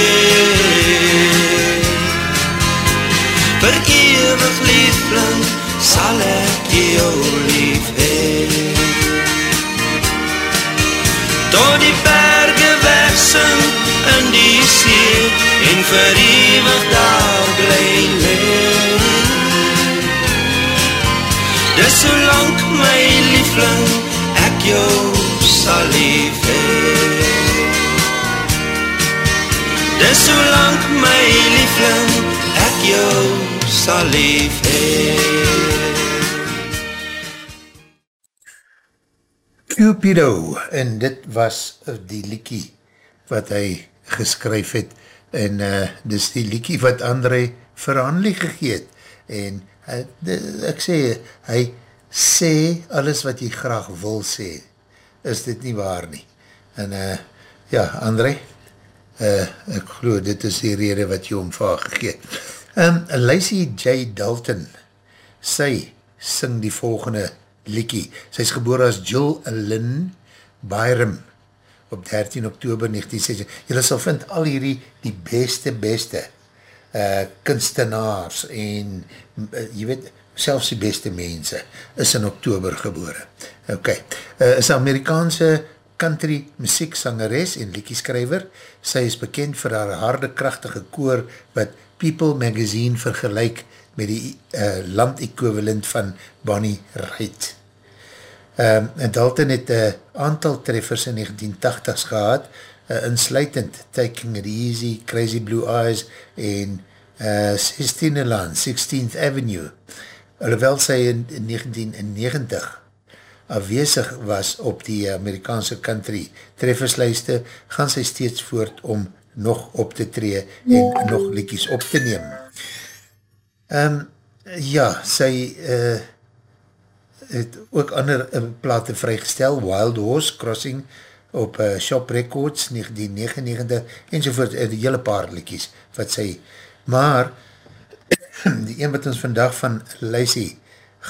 Vir ewig liefling sal ek jou lief hee. Tot die berge wegsink in die see en vir ewig daar bly leef. Dis so lang my liefling ek jou. Dis so lang my liefling ek jou sal lief hee. Cupido, en dit was uh, die liekie wat hy geskryf het, en uh, dis die liekie wat André vir Hanlie gegeet, en uh, ek sê, hy sê alles wat jy graag wil sê, is dit nie waar nie. En uh, ja, André, uh, ek geloof dit is die rede wat jy omvaag gegeet. Um, Lacey J. Dalton, sy sing die volgende liekie. Sy is geboor as Jill Lynn Byram op 13 oktober 1960. Julle sal vind al hierdie die beste, beste uh, kunstenaars en uh, jy weet, selfs die beste mense is in oktober gebore. Ok, uh, is Amerikaanse country muzieksangeres en liekieskrijver. Sy is bekend vir haar harde, krachtige koor wat People Magazine vergelijk met die uh, land-equivalent van Bonnie Raitt. Um, en Dalton het een aantal treffers in 1980s gehad, uh, insluitend Taking It Easy, Crazy Blue Eyes en uh, 16e Land, 16th Avenue. Alhoewel sy in, in 1990 afwezig was op die Amerikaanse country trefferslijste, gaan sy steeds voort om nog op te tree en nog liedjes op te neem. Um, ja, sy uh, het ook ander uh, plate vrygestel, Wild Horse Crossing op uh, Shop Records 1999 enzovoort, uh, die hele paar liedjes wat sy, maar die een wat ons vandag van Lacey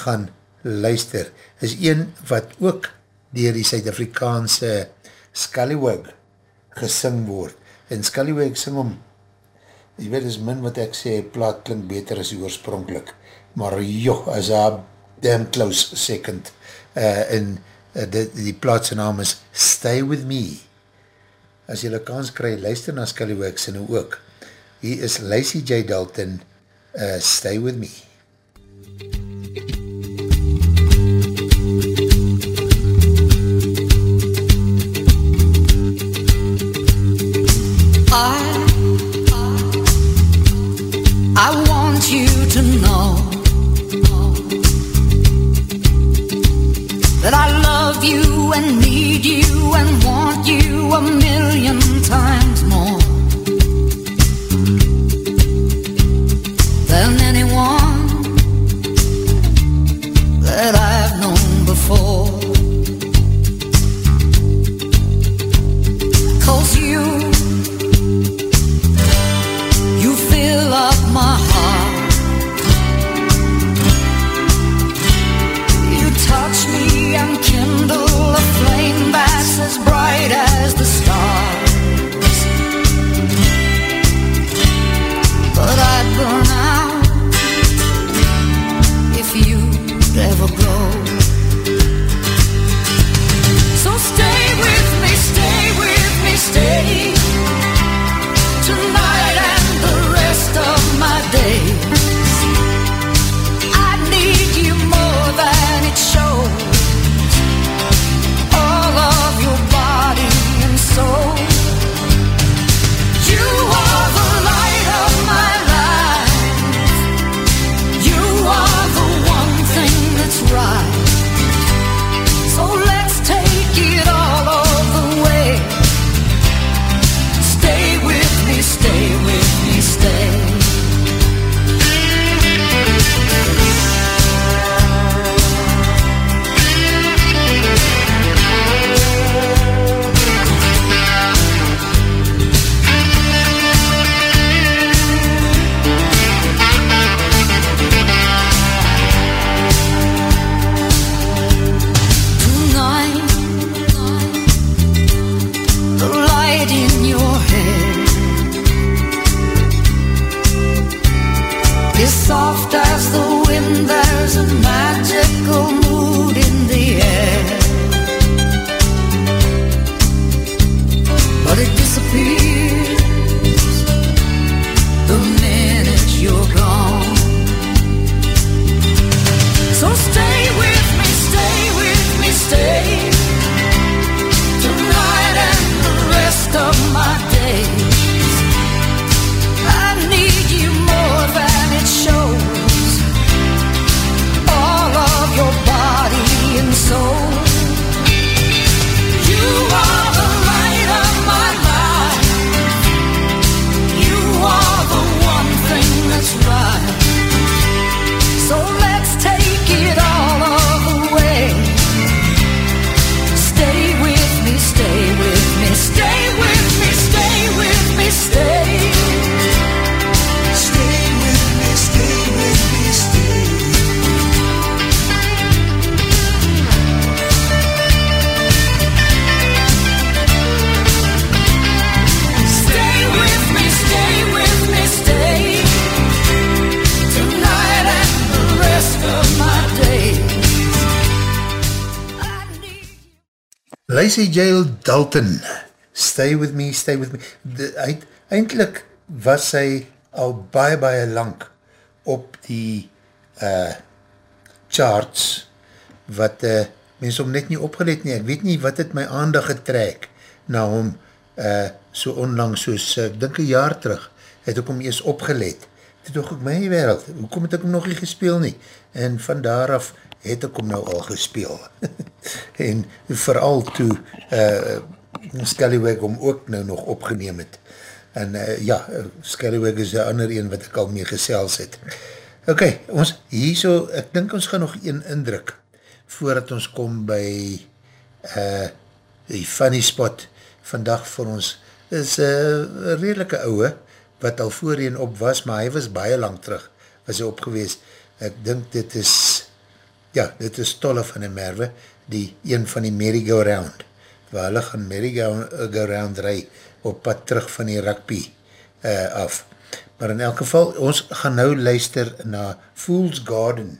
gaan luister, is een wat ook dier die Suid-Afrikaanse Scallywag gesing word. En Scallywag sing om, jy weet, is min wat ek sê, plaat klink beter as die oorspronkelijk. Maar joh, is a damn close second. Uh, en uh, die, die plaatse naam is Stay With Me. As jylle kans kry, luister na Scallywag sing ook. Hier is Lacey J. Dalton, uh, Stay With Me. I, I want you to know that I love you and need you and want you a million times Lacey Jail Dalton, Stay With Me, Stay With Me. De, eind, eindelijk was sy al baie, baie lang op die uh, charts, wat uh, mens om net nie opgelet nie. Ek weet nie wat het my aandag getrek na hom uh, so onlangs soos, uh, ek dink een jaar terug, het ek hom eers opgelet. Toe toch ek my wereld, hoekom het ek hom nog nie gespeel nie? En van daar af het ek hom nou al gespeel. en vooral toe uh, Scallywag hom ook nou nog opgeneem het. En uh, ja, Scallywag is die ander een wat ek al mee gesels het. Ok, ons hier so, ek dink ons gaan nog een indruk voordat ons kom by uh, die funny spot vandag vir ons is uh, een redelike ouwe wat al voorheen op was, maar hy was baie lang terug, was hy opgewees. Ek dink dit is ja, dit is Tolle van die Merwe, die een van die merry-go-round, waar hulle gaan merry-go-round rij op pad terug van die rugby uh, af. Maar in elk geval, ons gaan nou luister na Fool's Garden.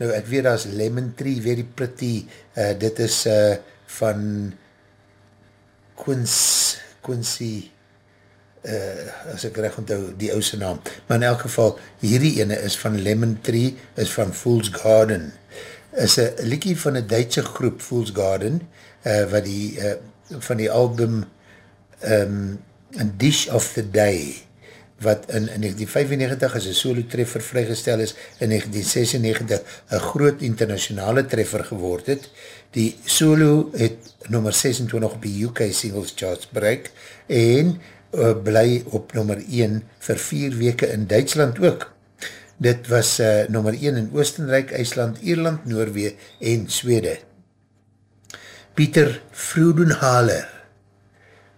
Nou, ek weet, daar Lemon Tree, very pretty, uh, dit is uh, van Quincy, Quincy uh, as ek recht onthou, die ouse naam. Maar in elk geval, hierdie ene is van Lemon Tree, is van Fool's Garden. Is een liekie van een Duitse groep, Fool's Garden, uh, wat die, uh, van die album um, A Dish of the Day, wat in, in 1995 as een solo treffer vrygestel is, in 1996 een groot internationale treffer geword het. Die solo het nummer 26 op die UK Singles Charts bereik en uh, bly op nummer 1 vir 4 weke in Duitsland ook. Dit was uh, nummer 1 in Oostenrijk, IJsland, Ierland, Noorwee en Swede. Pieter Vroedenhaler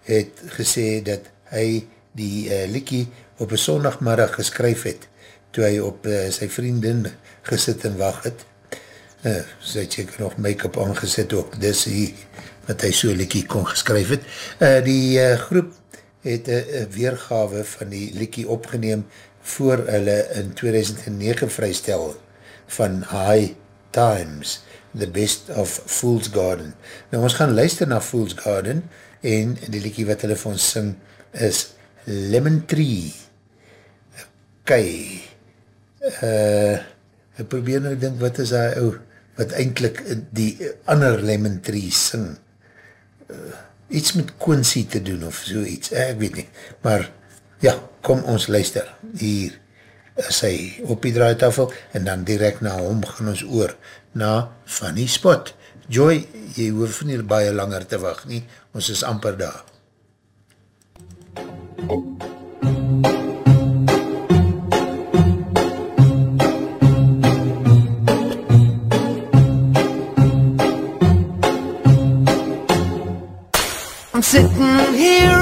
het gesê dat hy die uh, likkie op een sondagmiddag geskryf het, toe hy op uh, sy vriendin gesit en wacht het. Uh, sy het seker nog make-up aangesit ook, dis hier, wat hy so likkie kon geskryf het. Uh, die uh, groep het een weergave van die likkie opgeneem voor hulle in 2009 vrystel van High Times, The Best of Fool's Garden. Nou ons gaan luister na Fool's Garden en die likkie wat hulle vir ons sing is Lemon Tree. Ok, uh, ek probeer nou dink wat is hy ou, wat eindelijk die ander Lemon Tree sing. Uh, iets met Quincy te doen of so iets, eh, ek weet nie. Maar ja, kom ons luister. Hier is hy op die draaitafel en dan direct na hom gaan ons oor na Funny Spot. Joy, jy hoef nie baie langer te wacht nie, ons is amper daar. I'm sitting here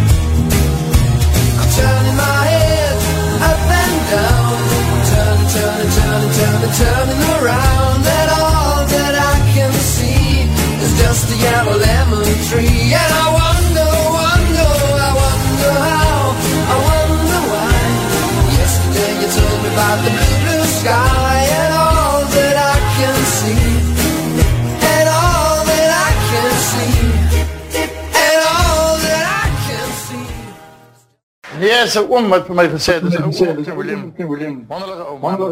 Turning, turning, turning, around, and all that I can see is just a yellow lemon tree. And I Nee, sy oom het vir my gesê, dis ou oom, Tim William. Wonderlike ou man, wat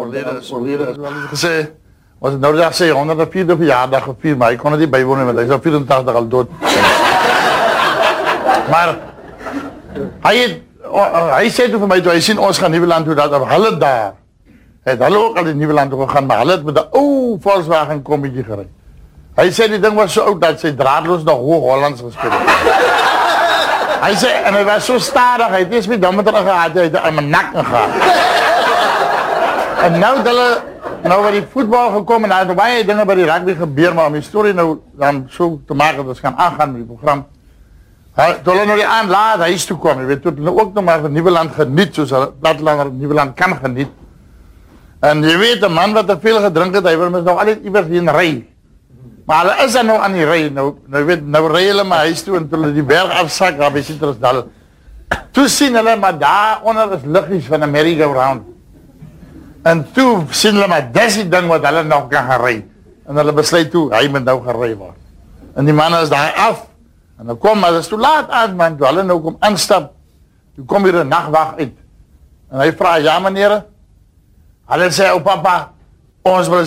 oorlede is. Oorlede is. Wel het gesê, was het nou dag sê 104de verjaardag gevier, maar hy kon dit bywoon want hy al 84 al dood. maar hy het o, o, hy sê toe vir my toe hy sien ons gaan Nieuweland toe dat op hulle daar het hulle ook al in Nieuweland toe gegaan, maar hulle het met 'n ou Volkswagen kommetjie gery. Hy sê die ding was so oud dat sy draadloos nog hoog Hollands gespeel het. Hy sê en hy was so stadig, hy het nie met hom terug gehad, hy het in my nek gegaan. en nou het hulle nou by die voetbal gekom en daar het baie dinge by die rugby gebeur, maar om die storie nou dan so te maak dat ons gaan aangaan met die program. Hy toe hulle nou die aand laat huis toe kom, jy weet, toe hulle ook nog maar van Nieuweland geniet soos hulle platlander Nieuweland kan geniet. En jy weet, 'n man wat te veel gedrink het, hy wil mos nog altyd iewers heen ry. Maar hulle is dan nou aan die ry. Nou nou weet nou ry hulle my huis toe en toe hulle die berg afsak daar by Citrusdal. Toe sien hulle maar daar onder is liggies van 'n merry-go-round. En toe sien hulle maar dis die ding wat hulle nog kan ry. En hulle besluit toe hy moet nou gery word. En die manne is daar af. En dan kom maar dis toe laat aan man, toe hulle nou kom instap. Toe kom hier 'n nagwag uit. En hy vra ja meneer. Hulle sê o papa, ons wil 'n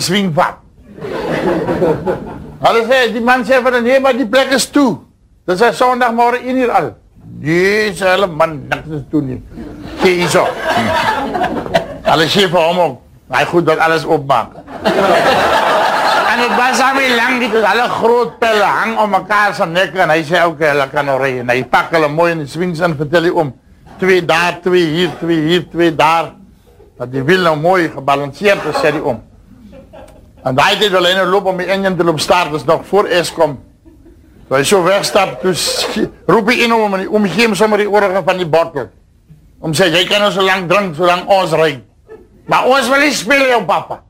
swing vat. Hulle sê die man sê vir nee, maar die plek is toe. Dis is Sondagmôre 1 uur al. Nee, sê hulle man, niks is toe nie. Kyk hierso. Hulle sê vir hom ook, hy goed dat alles opmaak. en dit was aan my lang dit is alle groot pelle hang om mekaar se nek en hy sê ook hulle kan nou ry en hy pak hulle mooi in die swings en vertel hy om twee daar, twee hier, twee hier, twee daar. Dat die wiel nou mooi gebalanceerd is, sê hy om. En daai tyd wil hy nou loop om die engine te loop start, dis nog voor Eskom. Toe hy so wegstap, schi- roep hy in om en die oom gee hom sommer die orige van die bottel. Om sê jy kan nou so lank drink solank ons ry. Maar ons wil nie speel jou pappa.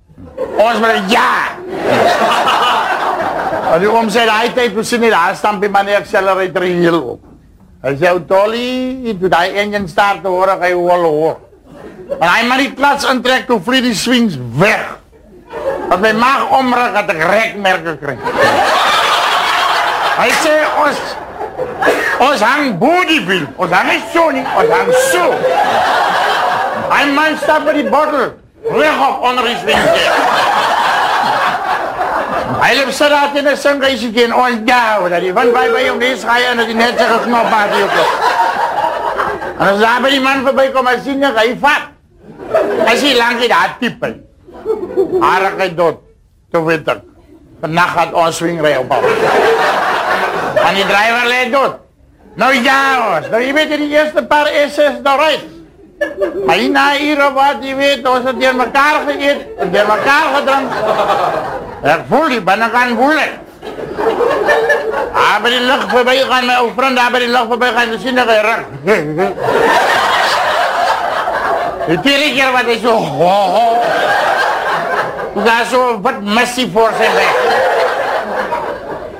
Ons wil ja. en die oom sê daai tyd moet sien nie daar stamp die man die accelerator heel op. Hy sê Tolly, toe daai engine start te hoor, hy hoor hoor. En hy maar die klats intrek, toe vlieg die swings weg. Dat my maag omruk dat ek rekmerke kry. Hy sê ons Ons hang bo die wiel. Ons hang nie so nie, ons hang so. Hy man stap met die bottel rechtop onder die swingje. Hy loop sit daar in 'n singhuisie teen ons jou, dat die wind by by hom nes gaan en dat die net sy knop maak hier op. En as daar by die man verby kom, hy sien hy vat. Hy sien lank hy daar tipe. Harak hy dood. Toe weet ek. Vannacht gaat ons swingrij op af. En die driver leidt dood. Nou ja, ons. Nou je weet die eerste paar SS nou rijdt. Maar hierna hier of wat, je weet, ons het door elkaar geëet, en door elkaar gedronken. Ik voel die binnenkant voelen. Daar bij die lucht voorbij gaan, mijn oude vriend, daar bij die lucht voorbij gaan, dan zie ik een rug. Die tweede keer wat hij zo, daar zo wat messie voor zijn weg.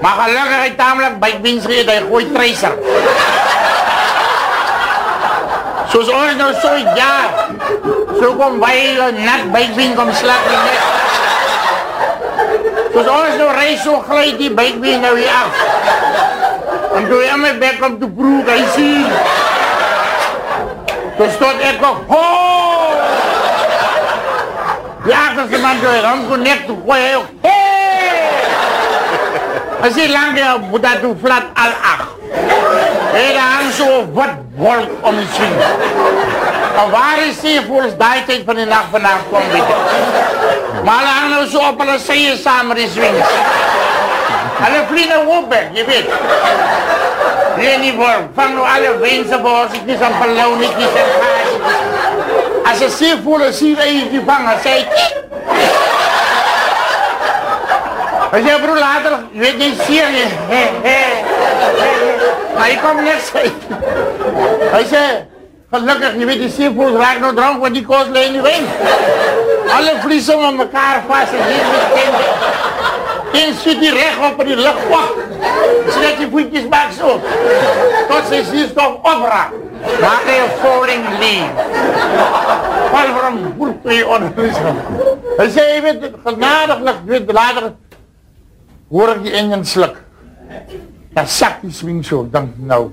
Maar gelukkig hij tamelijk bijtwinst gegeven, hij gooit tracer. Soos ons nou so ja. So kom by net bykbeen kom slap die net. Soos ons nou ry so gly die bykbeen nou hier af. En toe hy my bek om te broek, hy sien. Toe stot ek op, ho! Ja, dat is man toe, dan kon net toe gooi hy op, hey! As hy lang die Buddha toe flat al ag. En daar hang so wat wolk om die swing. En waar is die volgens die tijd van die nacht vanaf kom, weet ek. Maar hulle hang nou so op hulle sye saam met die swings. Hulle vlieg nou op weg, jy weet. Nee, nie wolk. Vang nou alle wense borsitjes en ballonnetjes en gaasjes. As jy sê voel, as jy eentje vang, dan sê hy, As jy broer later, jy weet nie seer nie. He, he, he, he. Maar hy kom niks uit. Hy sê, gelukkig, jy weet die seevoels raak nou drank, want die koos leen nie wijn. Alle vlies om aan mekaar vast en hier met kind. Een schiet die recht op in die lucht, wak. Zodat die voetjes maak so. Tot sy sierstof opraak. Hy een falling leaf. Val vir hom boerpie onder die Hy sê, jy weet, genadiglik, weet, later hoor ek die engine sluk. Dan sak die swing so, dink nou,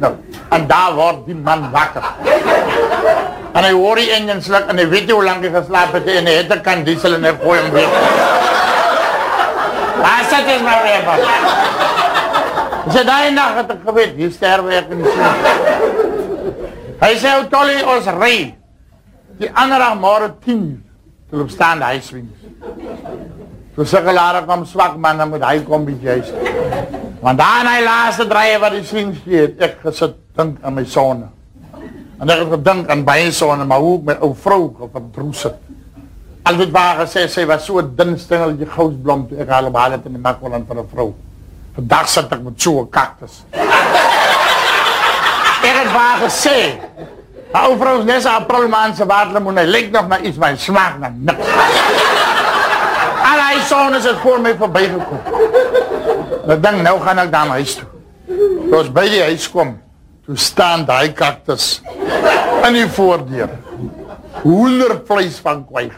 nou. En daar word die man wakker. En hy hoor die engine sluk en hy weet nie hoe lang hy geslaap het en hy het een kan diesel en hy gooi hem weer. Daar sit is maar weer van. Hy sê, die nacht het ek geweet, hier sterwe ek in die swing. Hy sê, hoe tolly ons rij. Die andere dag tien uur, toe op staan die swings. Toe sikkelare kom swak man, dan moet hy kom by juist. Want daar in hy laaste draaie wat die swings geet, ek gesit dink aan my sonne. En ek het gedink aan baie sonne, maar hoe my ou vrou op 'n broes sit. Al dit waar gesê, sy was so dun stingel, die gousblom, toe ek haar behaal het in die makwaland van 'n vrou. Vandag sit ek met so 'n kaktus. Ek het waar gesê, 'n ou vrou is net 'n april maand se waterlemoen, hy lyk nog na iets, hy smaak na niks. Al hy sonnes het voor my verbygekom. Ek dink nou gaan ek dan huis toe. Ons by die huis kom, toe staan daai kaktus in die voordeur. Hoendervleis van kwyg.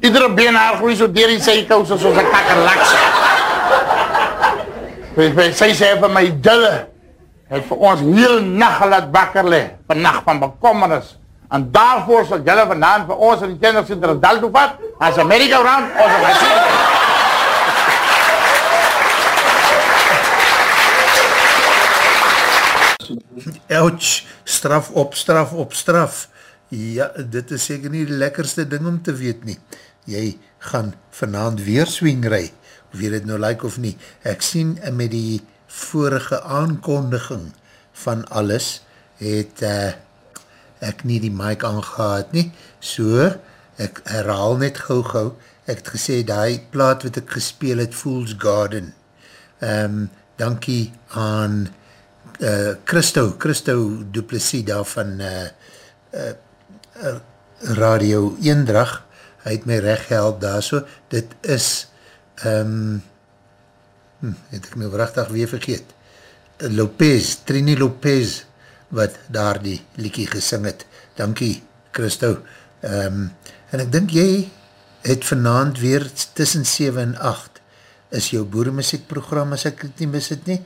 Iedere been haar groei so deur die sykous soos 'n kakkerlaks. Sy sy sê vir my dille het vir ons heel nag laat wakker lê, vannag van bekommernis. En daarvoor sal julle vanaand vir ons in die kinders in Drasdal toe vat, as Amerika round, ons gaan sien. Ouch, straf op straf op straf. Ja, dit is seker nie die lekkerste ding om te weet nie. Jy gaan vanavond weer swing ry, of jy dit nou like of nie. Ek sien met die vorige aankondiging van alles, het uh, ek nie die mic aangehaad nie, so ek herhaal net gauw gauw, ek het gesê die plaat wat ek gespeel het, Fool's Garden. Um, dankie aan uh, Christo, Christo Duplessis daar van uh, uh, Radio Eendrag, hy het my recht gehelp daar so, dit is um, het ek nou wrachtig weer vergeet, Lopez, Trini Lopez, wat daar die liekie gesing het. Dankie, Christo. Um, en ek dink jy het vanavond weer tussen 7 en 8 is jou boeremuziekprogram, as ek het nie mis het nie.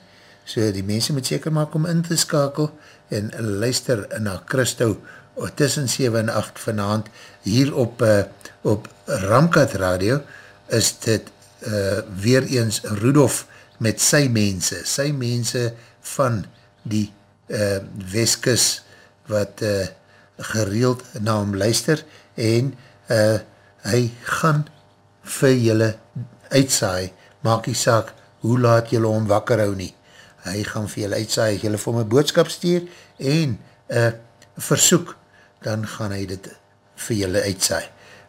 So die mense moet seker maak om in te skakel en luister na Christo tussen 7 en 8 vanavond hier op, uh, op Ramkat Radio is dit uh, weer eens Rudolf met sy mense, sy mense van die uh, Weskus wat uh, gereeld na hom luister en uh, hy gaan vir julle uitsaai, maak die saak hoe laat julle hom wakker hou nie. Hy gaan vir julle uitsaai, julle vir my boodskap stuur en uh, versoek, dan gaan hy dit vir julle uitsaai.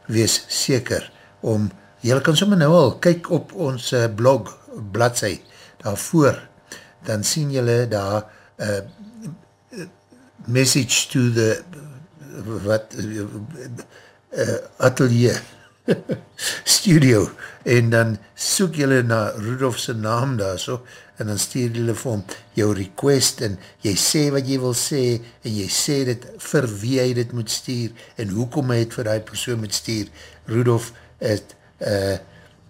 Wees seker om, julle kan sommer nou al, kyk op ons uh, blog, bladzij, daarvoor, dan sien julle daar uh, message to the wat uh, atelier studio en dan soek julle na Rudolfse naam daar so en dan stuur julle vir hom jou request en jy sê wat jy wil sê en jy sê dit vir wie hy dit moet stuur en hoekom hy het vir die persoon moet stuur. Rudolf het uh,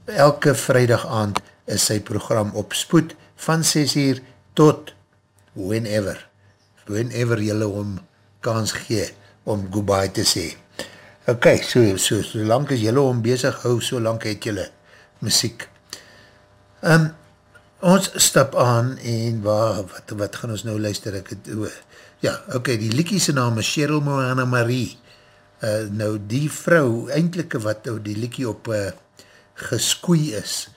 elke vrijdag aand is sy program op spoed van 6 uur tot whenever whenever julle hom kans gee om goodbye te sê. Ok, so, so, so lang as julle hom bezig hou, so lang het julle muziek. Um, ons stap aan en waar, wat, wat gaan ons nou luister? Ek het, o, ja, ok, die liekiese naam is Cheryl Moana Marie. Uh, nou die vrou, eindelike wat nou die liekie op uh, geskoei is,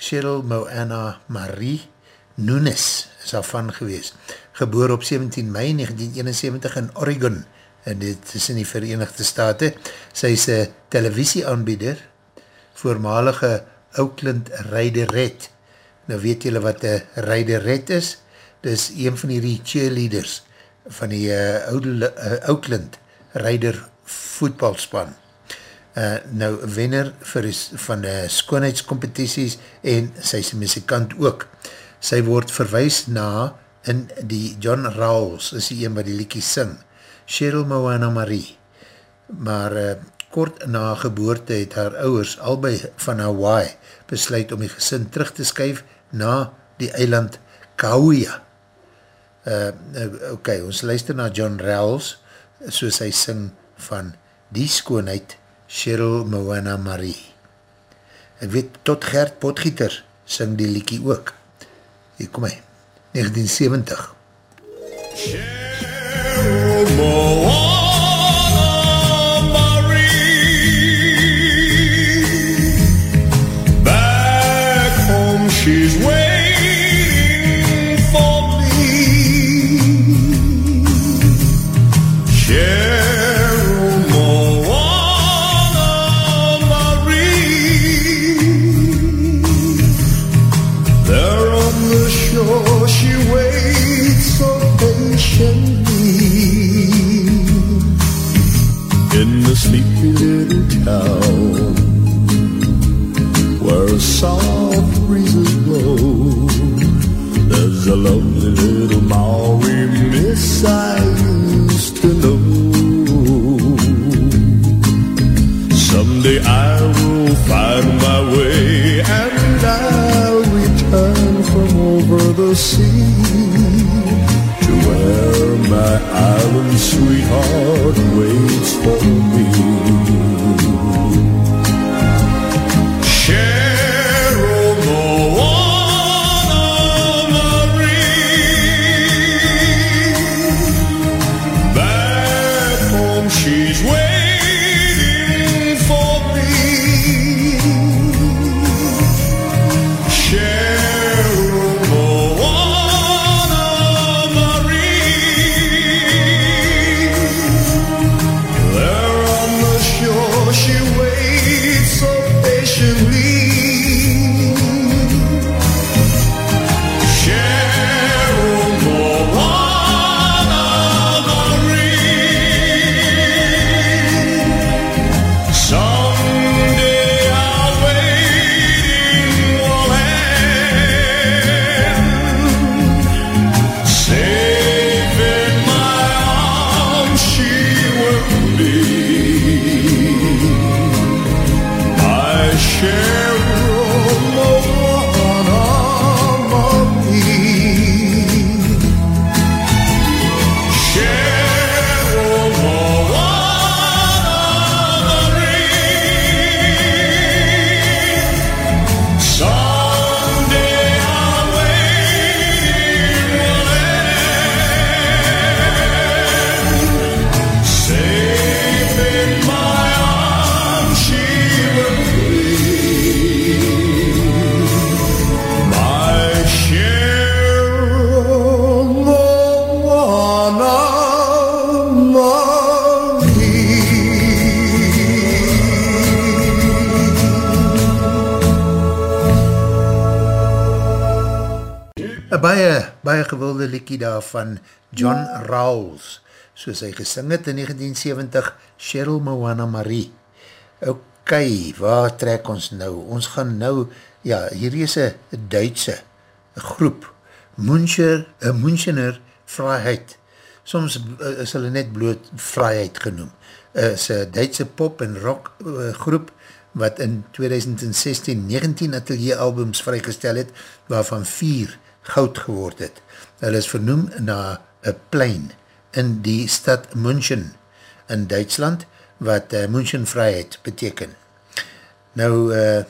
Cheryl Moana Marie Nunes is daarvan gewees. Geboor op 17 mei 1971 in Oregon, en dit is in die Verenigde Staten. Sy is een televisieaanbieder, voormalige Oakland Rideret. Nou weet julle wat een Rideret is? Dit een van die cheerleaders van die uh, Oakland Rider voetbalspan. Uh, nou wenner vir, van uh, skoonheidscompetities en sy is muzikant ook. Sy word verwijs na in die John Rawls, is die een wat die liekie sing, Cheryl Moana Marie. Maar uh, kort na geboorte het haar ouwers albei van Hawaii besluit om die gesin terug te skuif na die eiland Kauia. Uh, ok, ons luister na John Rawls, soos hy sing van die skoonheid Cheryl Moana Marie. Ek weet, tot Gert Potgieter sing die liekie ook. Hier kom hy, 1970. Cheryl Moana Marie Back home she's waiting I used to know Someday I will find my way and I'll return from over the sea to where my island sweetheart waits for me. Gewilde liekie daar van John Rawls, soos hy gesing het in 1970, Cheryl Moana Marie. Ok, waar trek ons nou? Ons gaan nou, ja, hier is een Duitse groep, Müncher, een Münchener Vrijheid. Soms uh, is hulle net bloot Vrijheid genoem. Uh, is een Duitse pop en rock groep, wat in 2016 19 atelier albums vrygestel het, waarvan 4 goud geword het. Hulle is vernoem na een plein in die stad München in Duitsland, wat uh, München vryheid beteken. Nou, uh,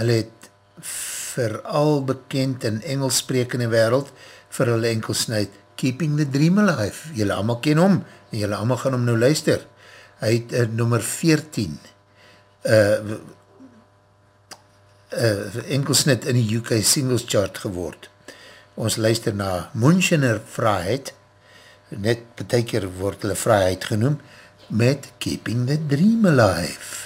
hulle het vooral bekend in Engels sprekende wereld vir hulle enkelsnuit Keeping the Dream Alive. Julle allemaal ken hom en julle allemaal gaan hom nou luister. Hy het uh, nummer 14 uh, uh, enkelsnit in die UK singles chart geword. Ons luister na Münchener Vrijheid, net beteker word hulle Vrijheid genoem, met Keeping the Dream Alive.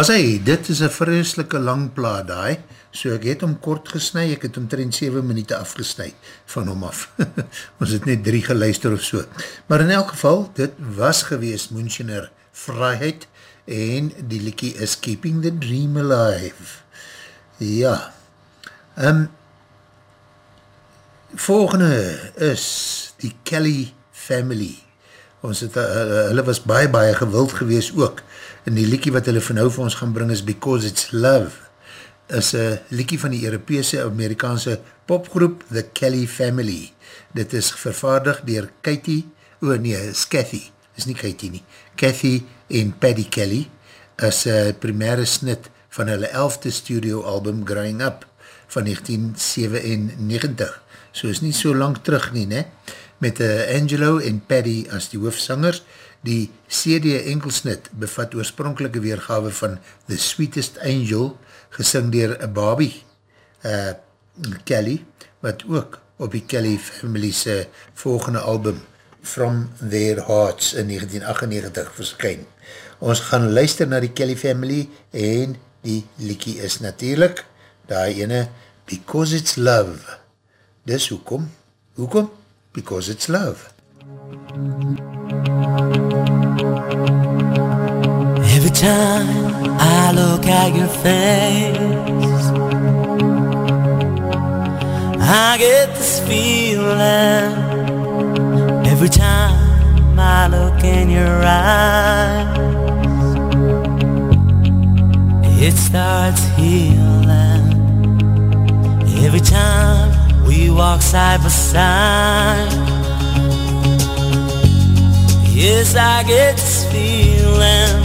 As hy, dit is een vreselike lang plaat daai, so ek het hom kort gesnui, ek het omtrent 7 minuut afgesnui van hom af. Ons het net 3 geluister of so. Maar in elk geval, dit was gewees Münchener Vrijheid en die liekie is Keeping the Dream Alive. Ja. Um, volgende is die Kelly Family. Ons het, uh, hulle was baie, baie gewild gewees ook. En die liekie wat hulle van nou vir ons gaan bring is Because It's Love. Is een liekie van die Europese Amerikaanse popgroep The Kelly Family. Dit is vervaardig dier Katie, o oh nee, is Cathy, is nie Katie nie. Cathy en Paddy Kelly is een primaire snit van hulle elfde studio album Growing Up van 1997. So is nie so lang terug nie, ne? Met uh, Angelo en Paddy as die hoofsangers. Die CD enkelsnit bevat oorspronkelike weergawe van The Sweetest Angel, gesing dier Bobby uh, Kelly, wat ook op die Kelly Family's volgende album From Their Hearts in 1998 verskyn. Ons gaan luister na die Kelly Family en die liekie is natuurlijk die ene Because It's Love. Dis hoekom? Hoekom? Because It's Love. Every time I look at your face, I get this feeling. Every time I look in your eyes, it starts healing. Every time we walk side by side, yes, I get this feeling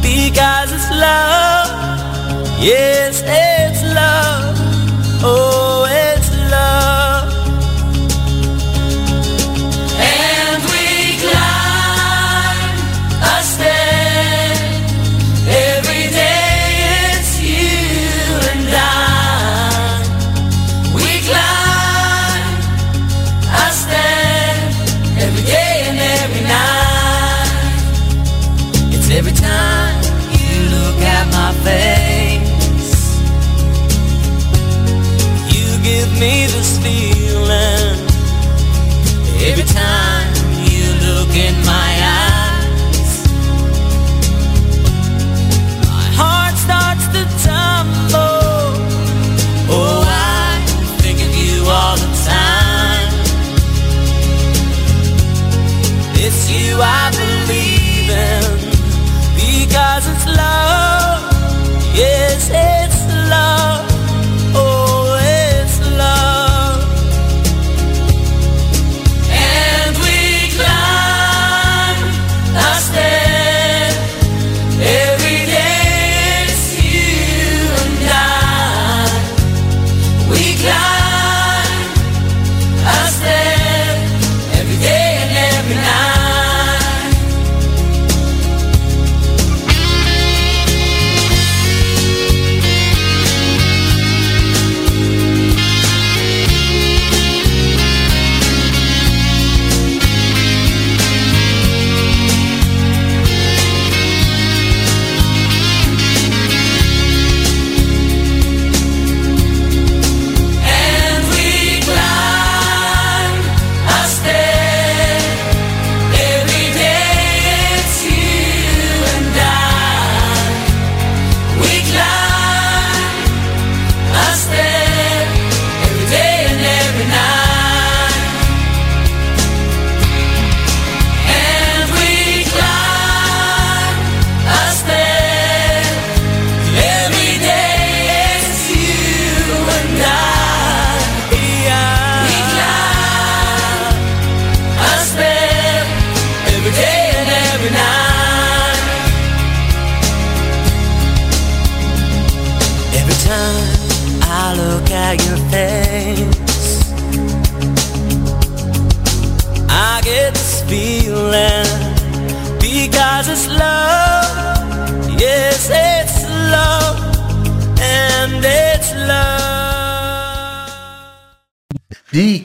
because it's love. Yes, it's love. Oh,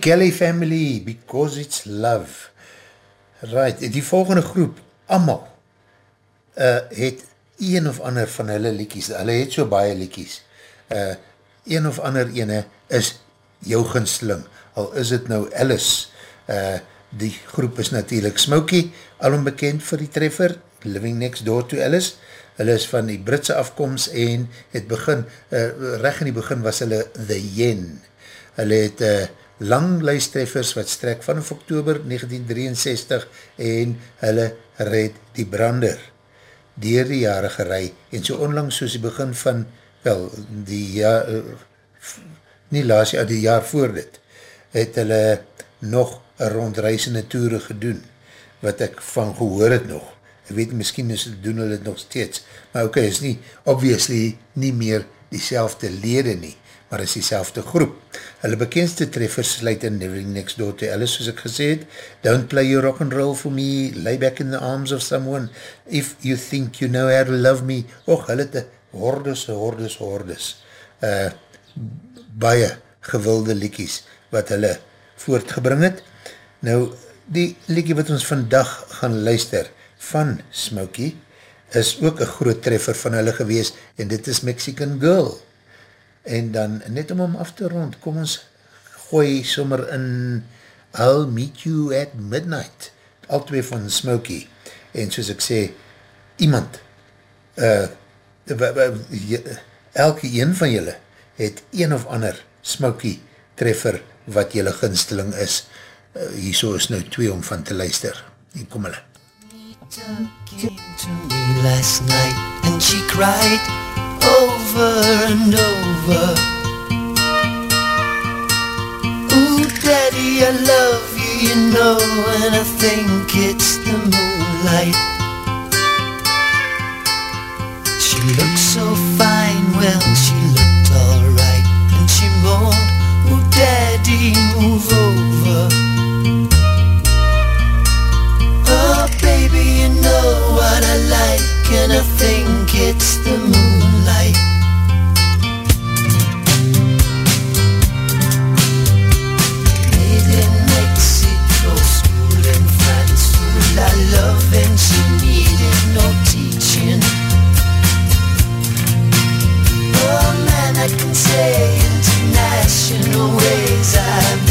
Kelly Family, Because It's Love. Right, die volgende groep, amal, uh, het een of ander van hulle liekies, hulle het so baie liekies, uh, een of ander ene is jou ginsling, al is het nou Alice, uh, die groep is natuurlijk Smokey, al onbekend vir die treffer, Living Next Door to Alice. Hulle is van die Britse afkomst en het begin, uh, recht in die begin was hulle The Yen. Hulle het uh, lang luistreffers wat strek vanaf oktober 1963 en hulle red die brander dier die jare gerei en so onlangs soos die begin van wel, die jaar nie laas jaar, die jaar voor dit het hulle nog rondreisende toere gedoen wat ek van gehoor het nog ek weet, miskien is, doen hulle het nog steeds maar ok, is nie, obviously nie meer die selfde lede nie maar is die groep. Hulle bekendste treffers sluit in Living Next Door to Alice, soos ek gesê het, Don't play your rock and roll for me, lay back in the arms of someone, if you think you know how to love me, och, hulle het hordes, hordes, hordes, uh, baie gewilde liekies, wat hulle voortgebring het. Nou, die liekie wat ons vandag gaan luister, van Smokey, is ook een groot treffer van hulle gewees, en dit is Mexican Girl en dan net om hom af te rond, kom ons gooi sommer in I'll meet you at midnight, al twee van Smokey, en soos ek sê, iemand, uh, elke een van julle, het een of ander Smokey treffer, wat julle ginsteling is, uh, hier so is nou twee om van te luister, hier kom hulle. came to me last night and she cried over and over. Ooh, Daddy, I love you, you know, and I think it's the moonlight. She looked so fine, well, she looked alright, and she moaned, Ooh, Daddy, move over. Oh, baby, you know what I like, and I think it's the moonlight. Yeah.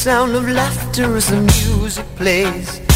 Sound of laughter as the music plays.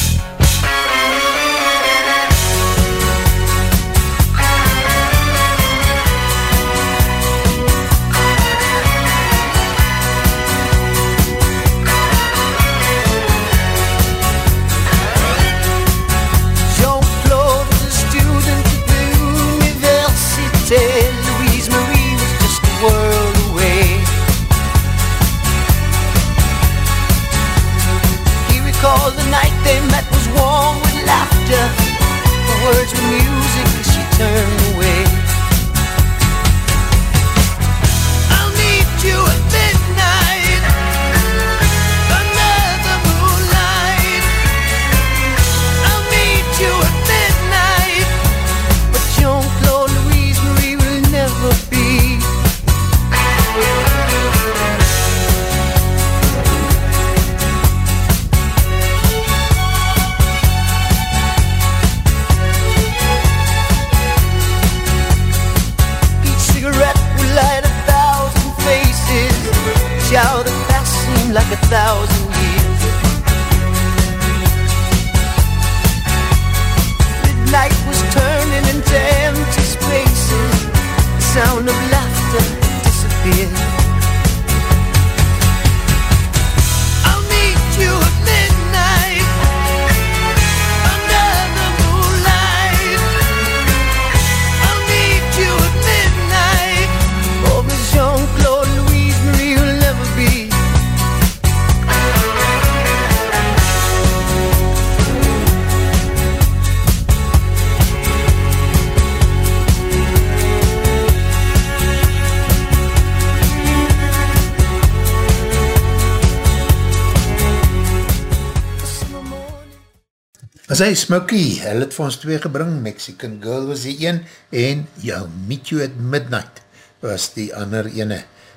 As hy Smokey, hy het vir ons twee gebring, Mexican Girl was die een, en You'll Meet You at Midnight was die ander ene,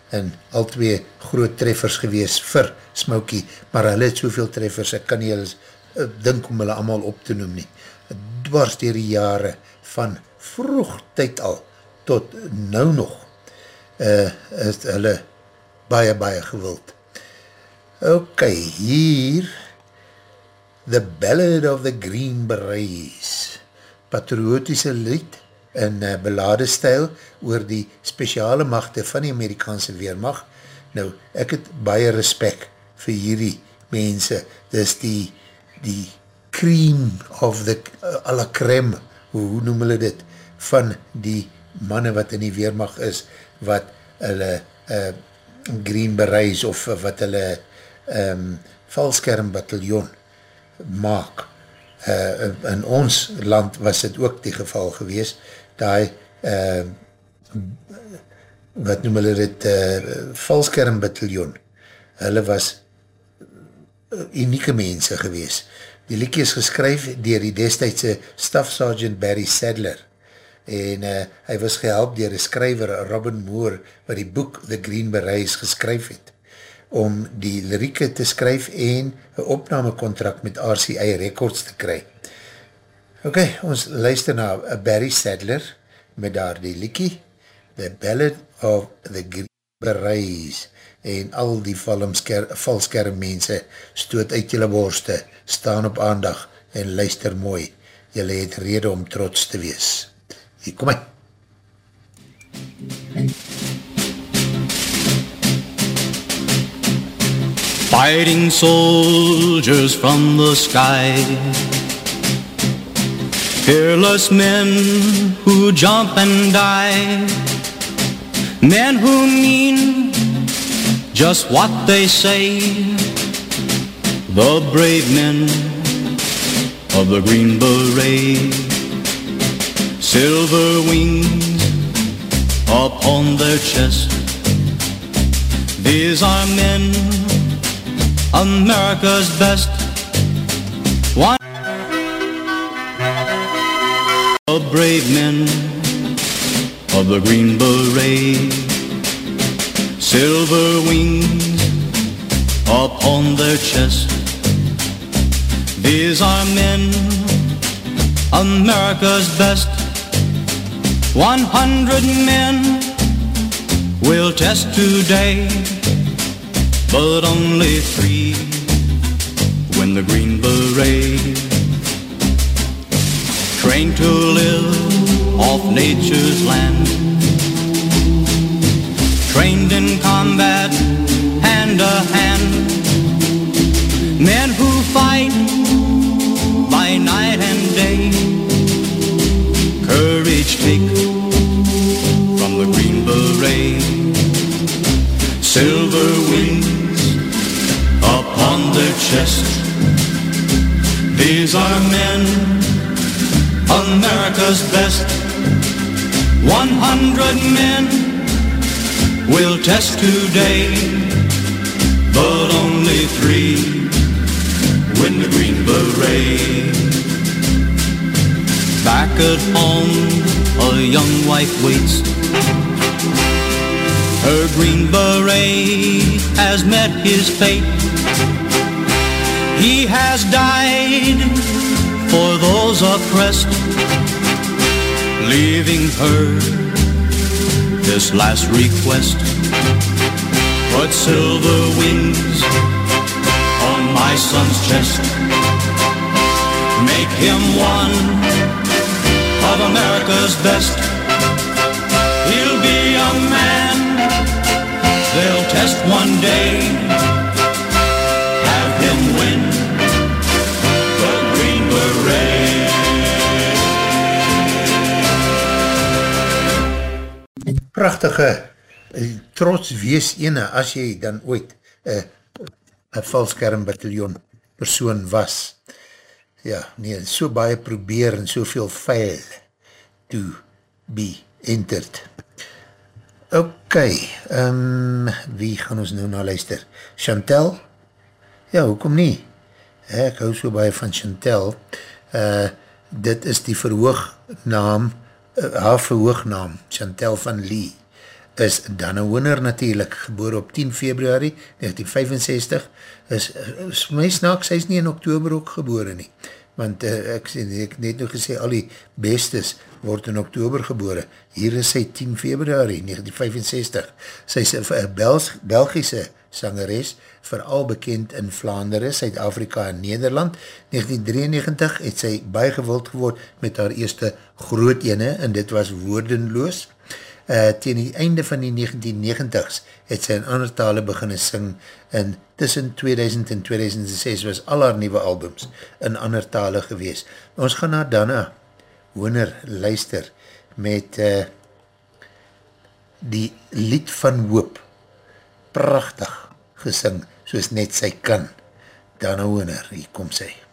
en al twee groot treffers gewees vir Smokey, maar hy het soveel treffers, ek kan nie hulle uh, dink om hulle allemaal op te noem nie. Dwars dier die jare van vroeg tyd al, tot nou nog, uh, is hulle baie, baie gewild. Ok, hier The Ballad of the Green Berets, patriotische lied in uh, belade stijl oor die speciale machte van die Amerikaanse Weermacht. Nou, ek het baie respect vir hierdie mense, dis die, die cream of the, uh, a la creme, hoe, hoe noem hulle dit, van die manne wat in die Weermacht is, wat hulle uh, Green Berets of wat hulle um, valskermbataljon maak. Uh, in ons land was dit ook die geval gewees, die uh, wat noem hulle dit, uh, valskermbataljon, hulle was unieke mense gewees. Die liekie is geskryf dier die destijdse Staff Sergeant Barry Sadler en uh, hy was gehelp dier die skryver Robin Moore wat die boek The Green Berets geskryf het om die lirieke te skryf en een opnamecontract met RCI Records te kry. Ok, ons luister na Barry Sadler met daar die liekie, The Ballad of the Green Berets en al die valskerm mense stoot uit jylle borste, staan op aandag en luister mooi. Jylle het rede om trots te wees. Hier, kom my. Fighting soldiers from the sky. Fearless men who jump and die. Men who mean just what they say. The brave men of the Green Beret. Silver wings upon their chest. These are men America's best. One of brave men of the Green Beret, silver wings upon their chest. These are men, America's best. One hundred men will test today, but only three when the Green Beret. Trained to live off nature's land, trained in combat hand to hand. Men who fight by night and day, Silver wings upon their chest. These are men, America's best. One hundred men will test today, but only three win the Green Beret. Back at home, a young wife waits. Her Green Beret has met his fate. He has died for those oppressed, leaving her this last request. Put silver wings on my son's chest. Make him one of America's best. Test one day. Have him win the Green Beret. Prachtige, eh, trots wees ene as jy dan ooit eh, een valskermbataljon persoon was. Ja, nee, so baie probeer en soveel fail to be entered. Ok, um, wie gaan ons nou na luister? Chantel? Ja, hoekom nie? Ek hou so baie van Chantel. Uh, dit is die verhoognaam, uh, haar verhoognaam, Chantel van Lee, is Dana Winner natuurlijk, geboor op 10 februari 1965, is, is my snaak, sy is nie in oktober ook geboor nie, want uh, ek, ek net nog gesê, al die bestes word in oktober gebore, hier is sy 10 februari 1965, sy is een Bels, Belgische sangeres, vooral bekend in Vlaanderen, Suid-Afrika en Nederland. 1993 het sy baie gewild geword met haar eerste groot ene, en dit was woordenloos. Uh, tegen die einde van die 1990s het sy in ander tale beginne sing en tussen 2000 en 2006 was al haar nieuwe albums in ander tale gewees. Ons gaan na Dana Hooner luister met uh, die lied van hoop prachtig gesing soos net sy kan. Dana Hooner, hier kom sy.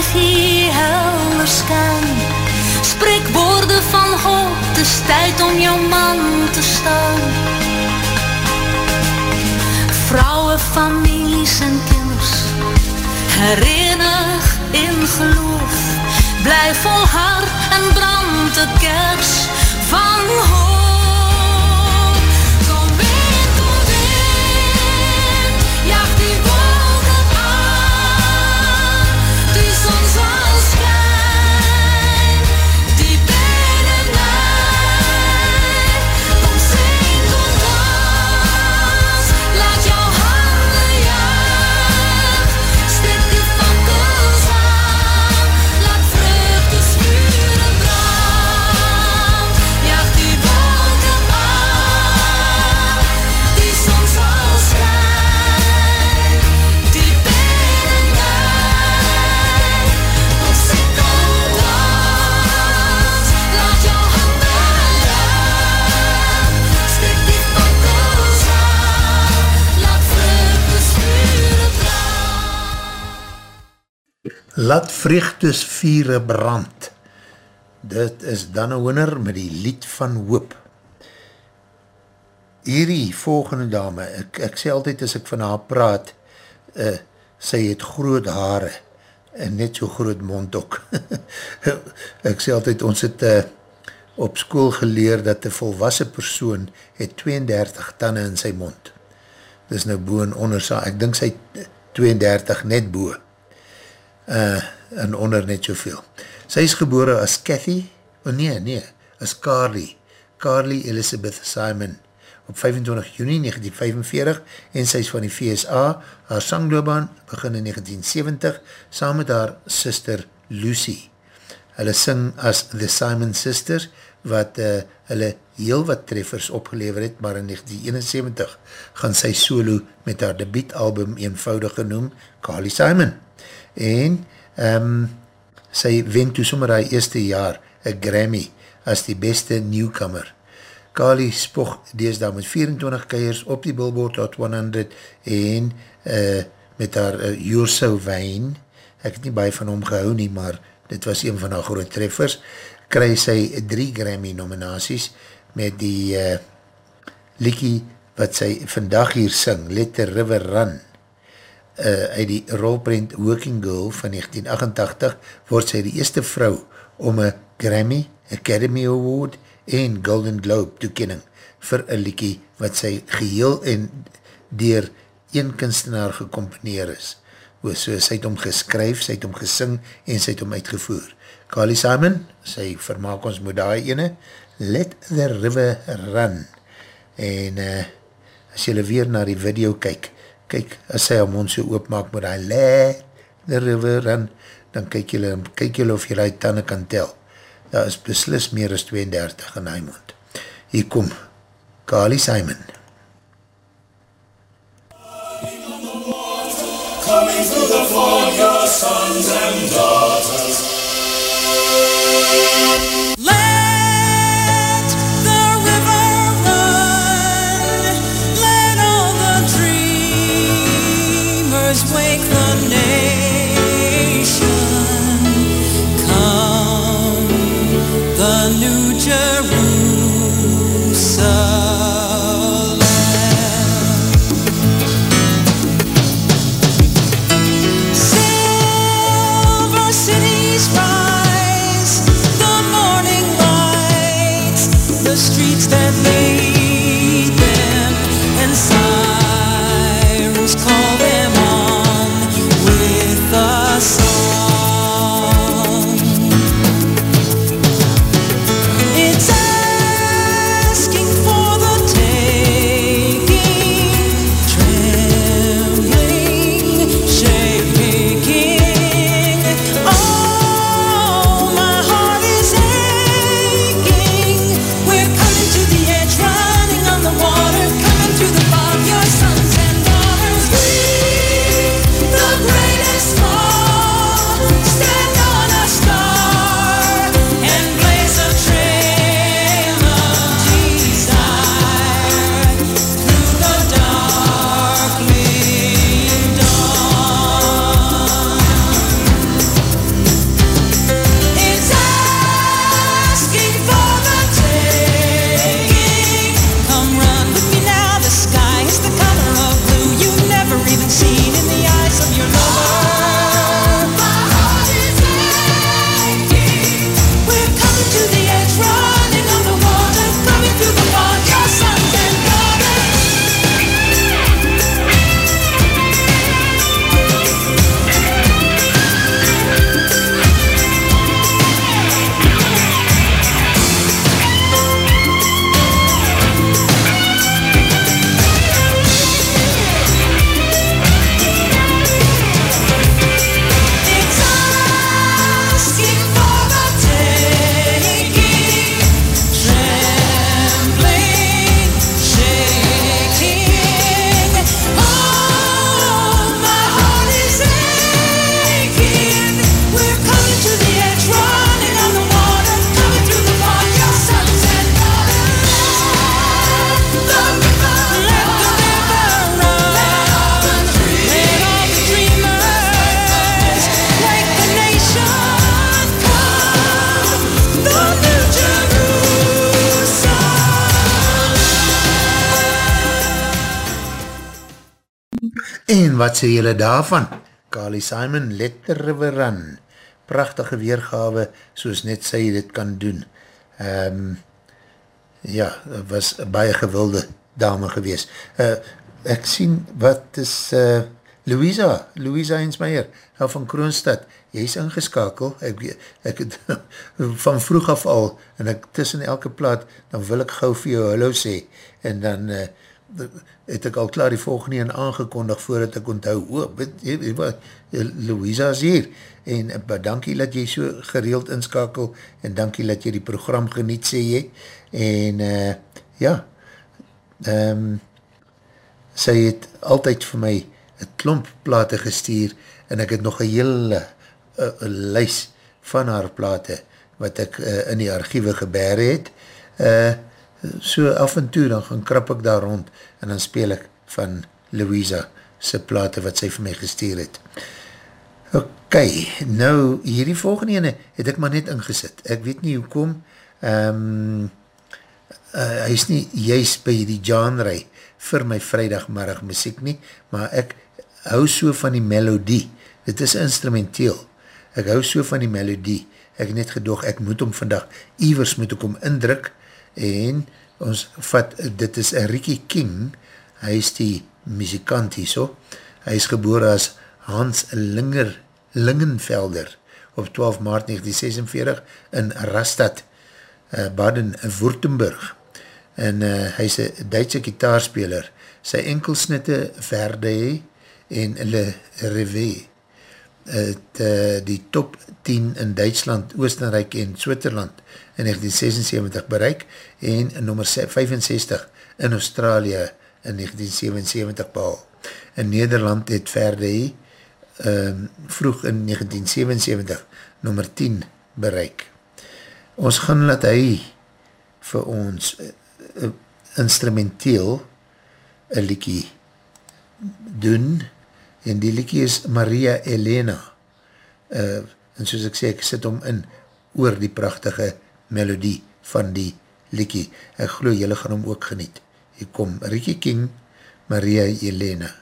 Regie helder skyn Spreekwoorde van God, het is tyd om jou man te staan. Vrouwe, families en kinders Herenig in geloof. Bly volhard en brand de kers van hoop Laat vreugdes vieren brand. Dit is dan een winner met die lied van hoop. Hierdie volgende dame, ek, ek sê altyd as ek van haar praat, uh, sy het groot hare en net so groot mond ook. ek sê altyd, ons het uh, op school geleer dat een volwassen persoon het 32 tanden in sy mond. Dis nou boe en onder sa, ek dink sy 32 net boe uh, en onder net soveel. Sy is gebore as Cathy, oh nee, nee, as Carly, Carly Elizabeth Simon, op 25 juni 1945 en sy is van die VSA, haar sangloobaan begin in 1970, saam met haar sister Lucy. Hulle sing as The Simon Sisters, wat uh, hulle heel wat treffers opgelever het, maar in 1971 gaan sy solo met haar debietalbum eenvoudig genoem, Carly Simon. En um, sy wen toe sommer haar eerste jaar een Grammy as die beste newcomer. Kali spog deesdaal met 24 keiers op die Billboard Hot 100 en uh, met haar uh, You're So Wijn, ek het nie baie van hom gehou nie, maar dit was een van haar groot treffers, kry sy drie Grammy nominaties met die uh, liekie wat sy vandag hier sing, Let the River Run, uh, uit die rolprint Working Girl van 1988 word sy die eerste vrou om een Grammy, Academy Award en Golden Globe toekenning vir een liekie wat sy geheel en dier een kunstenaar gecomponeer is. O, so sy het om geskryf, sy het om gesing en sy het om uitgevoer. Carly Simon, sy vermaak ons moet daai ene, Let the River Run. En uh, as jylle weer na die video kyk, kyk, as sy haar mond so oopmaak met die let the river run, dan kyk jylle, kyk jylle of jylle die tanden kan tel. Daar is beslis meer as 32 in die mond. Hier kom, Kali Simon. Coming through the fog, your sons and daughters. Wat sê julle daarvan? Carly Simon, Let the River Run. Prachtige weergawe, soos net sy dit kan doen. Um, ja, was baie gewilde dame gewees. Uh, ek sien, wat is uh, Louisa, Louisa Hensmeier, nou van Kroonstad, jy is ingeskakel, ek, ek van vroeg af al, en ek tussen elke plaat, dan wil ek gauw vir jou hallo sê, en dan uh, het ek al klaar die volgende een aangekondig voordat ek onthou, o, weet, jy, wat, Louisa is hier, en uh, dankie dat jy so gereeld inskakel, en dankie dat jy die program geniet, sê jy, en uh, ja, um, sy het altyd vir my een klomp plate gestuur, en ek het nog een hele uh, lys van haar plate, wat ek uh, in die archiewe gebeer het, uh, so af en toe, dan gaan krap ek daar rond, en dan speel ek van Louisa, sy plate wat sy vir my gestuur het. Ok, nou, hierdie volgende ene het ek maar net ingesit. Ek weet nie hoe kom, um, uh, hy is nie juist by die genre vir my vrijdagmiddag muziek nie, maar ek hou so van die melodie. Dit is instrumenteel. Ek hou so van die melodie. Ek net gedoog, ek moet hom vandag, ivers moet ek hom indruk, en ons vat, dit is Ricky King, hy is die muzikant hier so, hy is geboor as Hans Linger, Lingenvelder, op 12 maart 1946, in Rastad, uh, Baden-Württemberg, en uh, hy is een Duitse gitaarspeler, sy enkelsnitte Verde en Le Revue, het uh, die top 10 in Duitsland, Oostenrijk en Switserland in 1976 bereik en nummer 65 in Australië in 1977 behal. In Nederland het Verde um, vroeg in 1977 nummer 10 bereik. Ons gaan laat hy vir ons uh, instrumenteel een liekie doen en die liekie is Maria Elena uh, en soos ek sê, ek sit om in oor die prachtige melodie van die liekie. Ek geloof jylle gaan hom ook geniet. Hier kom Ricky King, Maria Elena.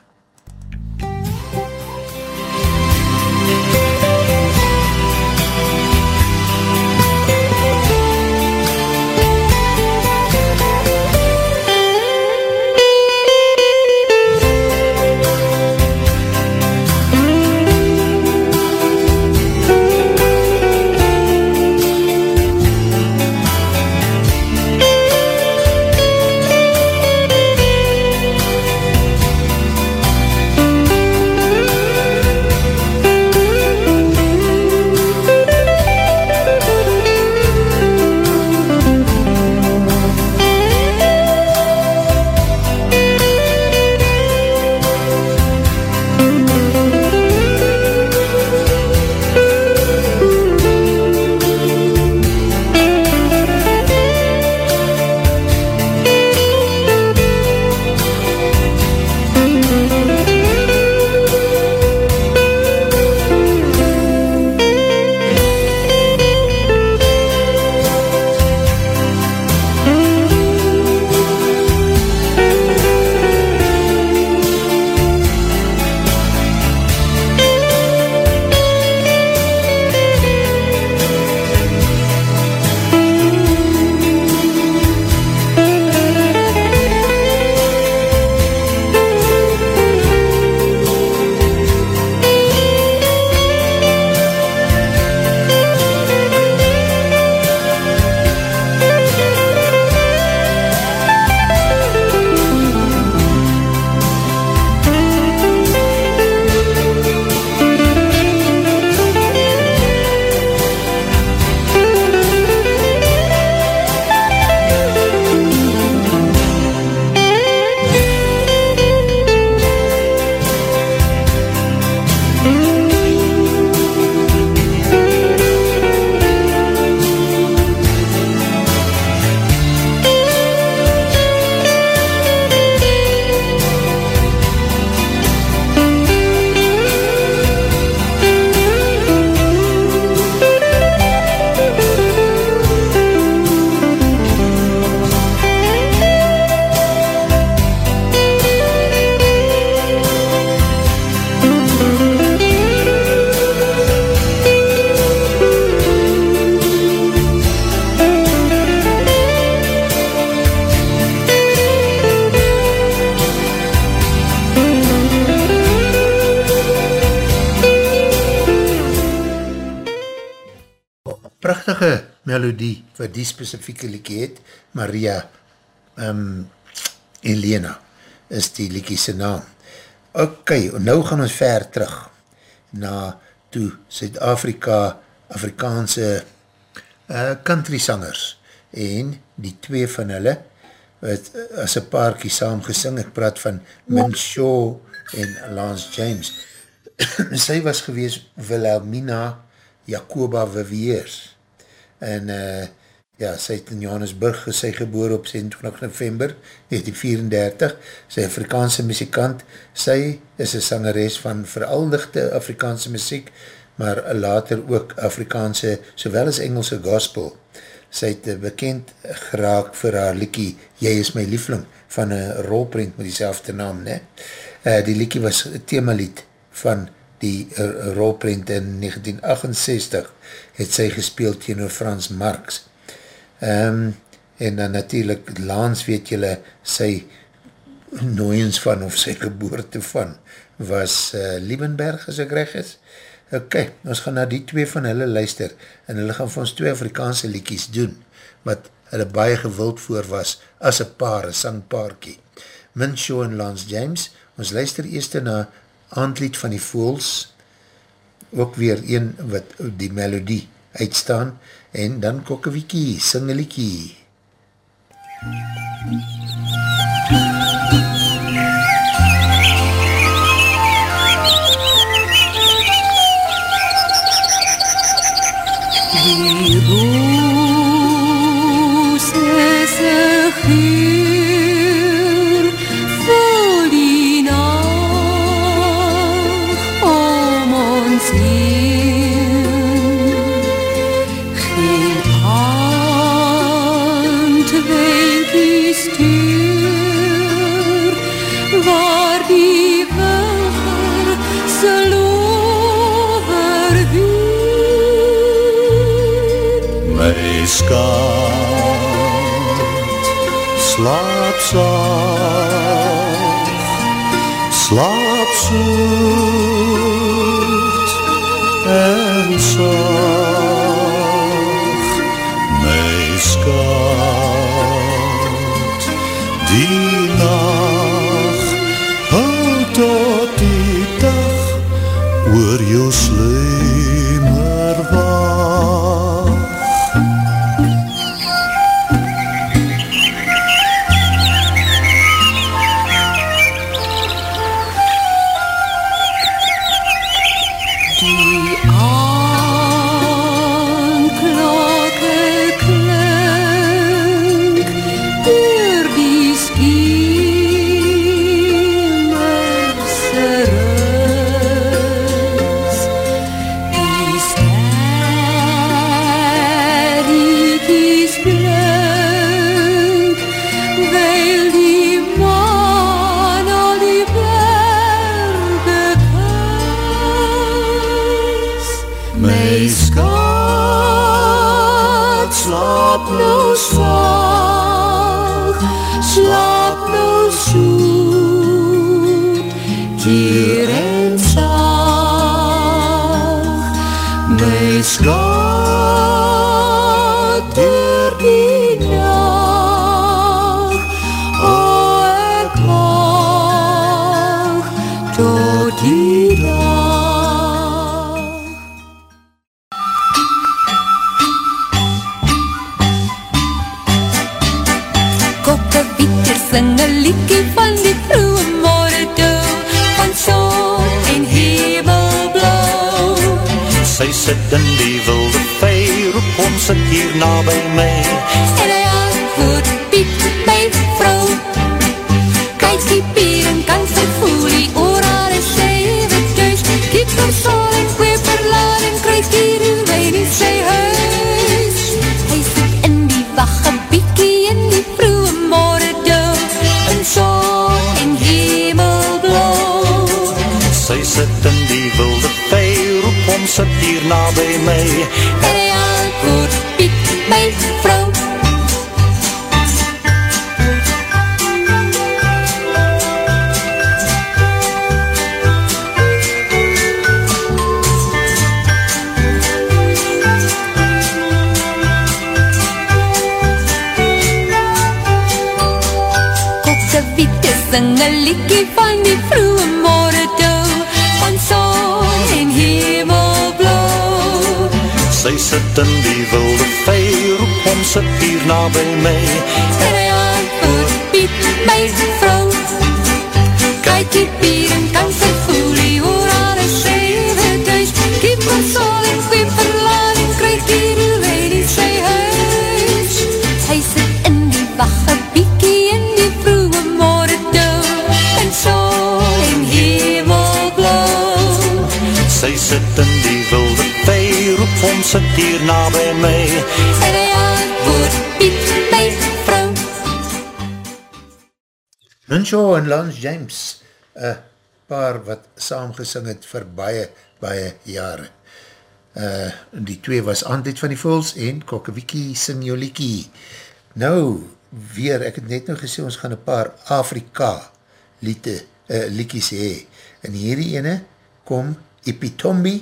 Wat die specifieke liekie het, Maria um, Elena is die liekie sy naam. Ok, nou gaan ons ver terug na toe Zuid-Afrika Afrikaanse uh, country sangers en die twee van hulle wat as een paarkie saam gesing, ek praat van Min Shaw en Lance James. sy was gewees Wilhelmina Jacoba Viviers en uh, ja, sy het in Johannesburg sy geboor op 27 november 1934, sy Afrikaanse muzikant, sy is een sangeres van veraldigde Afrikaanse muziek, maar later ook Afrikaanse, sowel as Engelse gospel. Sy het bekend geraak vir haar liekie Jy is my liefling, van een rolprint met die naam, ne? Uh, die liekie was themalied van die rolprint in 1968, het sy gespeeld teenoor Frans Marx. Um, en dan natuurlijk, Lans weet julle, sy nooiens van, of sy geboorte van, was uh, Liebenberg, as ek reg is. Ok, ons gaan na die twee van hulle luister, en hulle gaan vir ons twee Afrikaanse liekies doen, wat hulle baie gewild voor was, as een paar, een sangpaarkie. Minshaw en Lance James, ons luister eerst na Aandlied van die Voels, ook weer een wat die melodie uitstaan, en dan kokkewiekie, singeliekie. Die roos is een geur My skat, slaap zacht, slaap zoet en zacht. James, een paar wat saamgesing het vir baie, baie jare. Uh, die twee was Andit van die Vols en Kokkewiki sing jou liekie. Nou, weer, ek het net nou gesê, ons gaan een paar Afrika liete, uh, liekies hee. En hierdie ene kom Epitombi,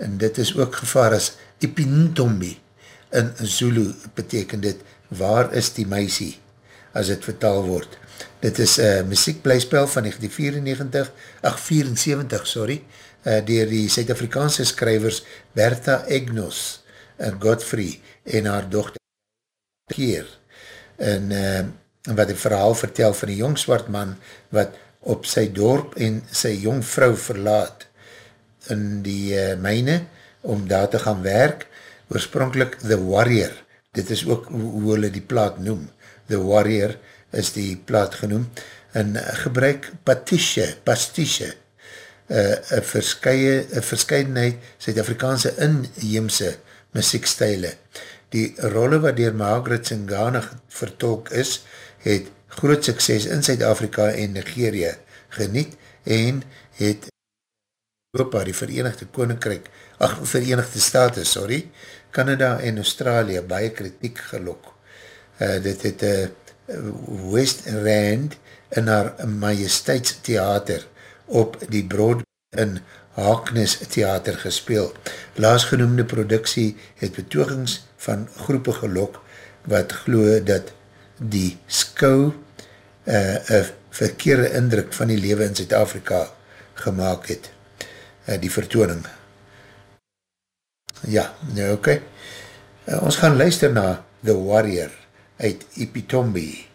en dit is ook gevaar as Epintombi. In Zulu beteken dit, waar is die meisie, as het vertaal word. Dit is een uh, muziekblijspel van 1994, ach 74, sorry, uh, dier die Suid-Afrikaanse skrywers Bertha Egnos, uh, Godfrey en haar dochter Keer. En uh, wat een verhaal vertel van die jong zwart man wat op sy dorp en sy jong vrou verlaat in die uh, myne om daar te gaan werk, oorspronkelijk The Warrior, dit is ook hoe, hulle die plaat noem, The Warrior is die plaat genoem, en gebruik pastiche, pastiche, uh, een verskye, een verscheidenheid Suid-Afrikaanse inheemse muziekstijle. Die rolle wat dier Margaret Singana vertolk is, het groot sukses in Suid-Afrika en Nigeria geniet en het Europa, die Verenigde Koninkrijk, ach, Verenigde Staten, sorry, Canada en Australië baie kritiek gelok. Uh, dit het uh, West Rand in haar Majesteitstheater op die Broad in Haaknis Theater gespeel. Laasgenoemde productie het betogings van groepe gelok wat glo dat die skou uh, een verkeerde indruk van die lewe in Zuid-Afrika gemaakt het. Uh, die vertooning. Ja, nou oké. Okay. Uh, ons gaan luister na The Warrior uit Ipitombi.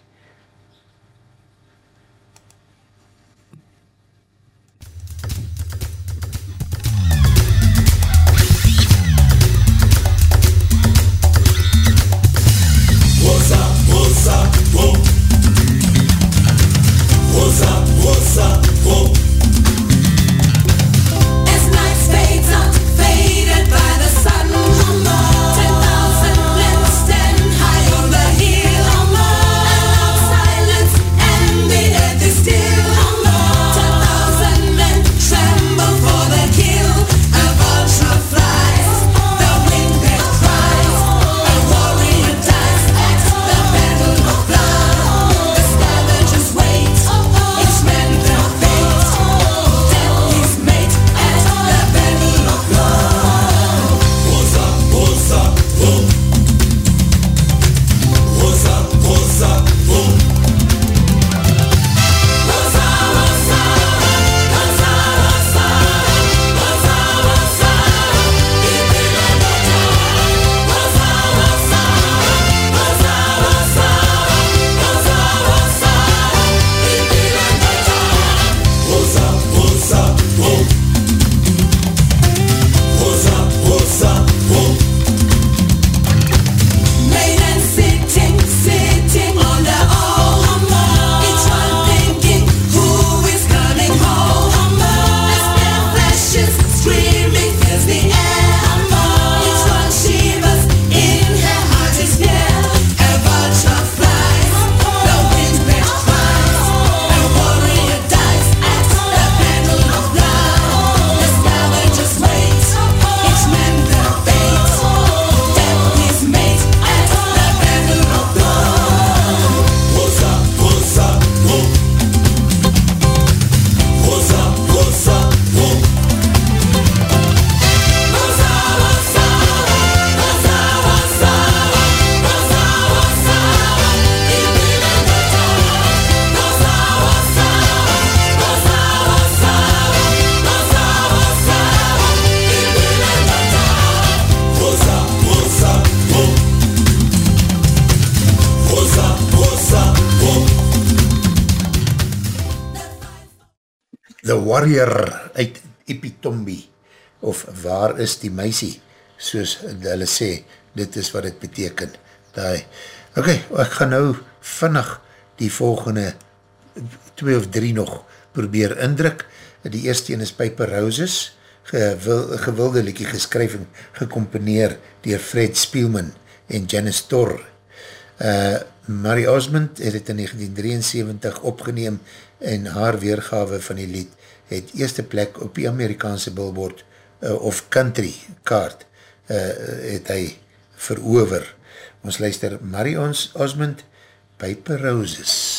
Warrior uit Epitombi, of Waar is die meisie, soos hulle sê, dit is wat het beteken. Daai. Ok, ek gaan nou vinnig die volgende twee of drie nog probeer indruk. Die eerste een is Piper Roses, gewil, gewilde liekie geskryf en gecomponeer dier Fred Spielman en Janice Torr. Uh, Marie Osmond het het in 1973 opgeneem en haar weergawe van die lied het eerste plek op die Amerikaanse billboard uh, of country kaart uh, het hy verover. Ons luister Marie Os Osmond, Piper Roses.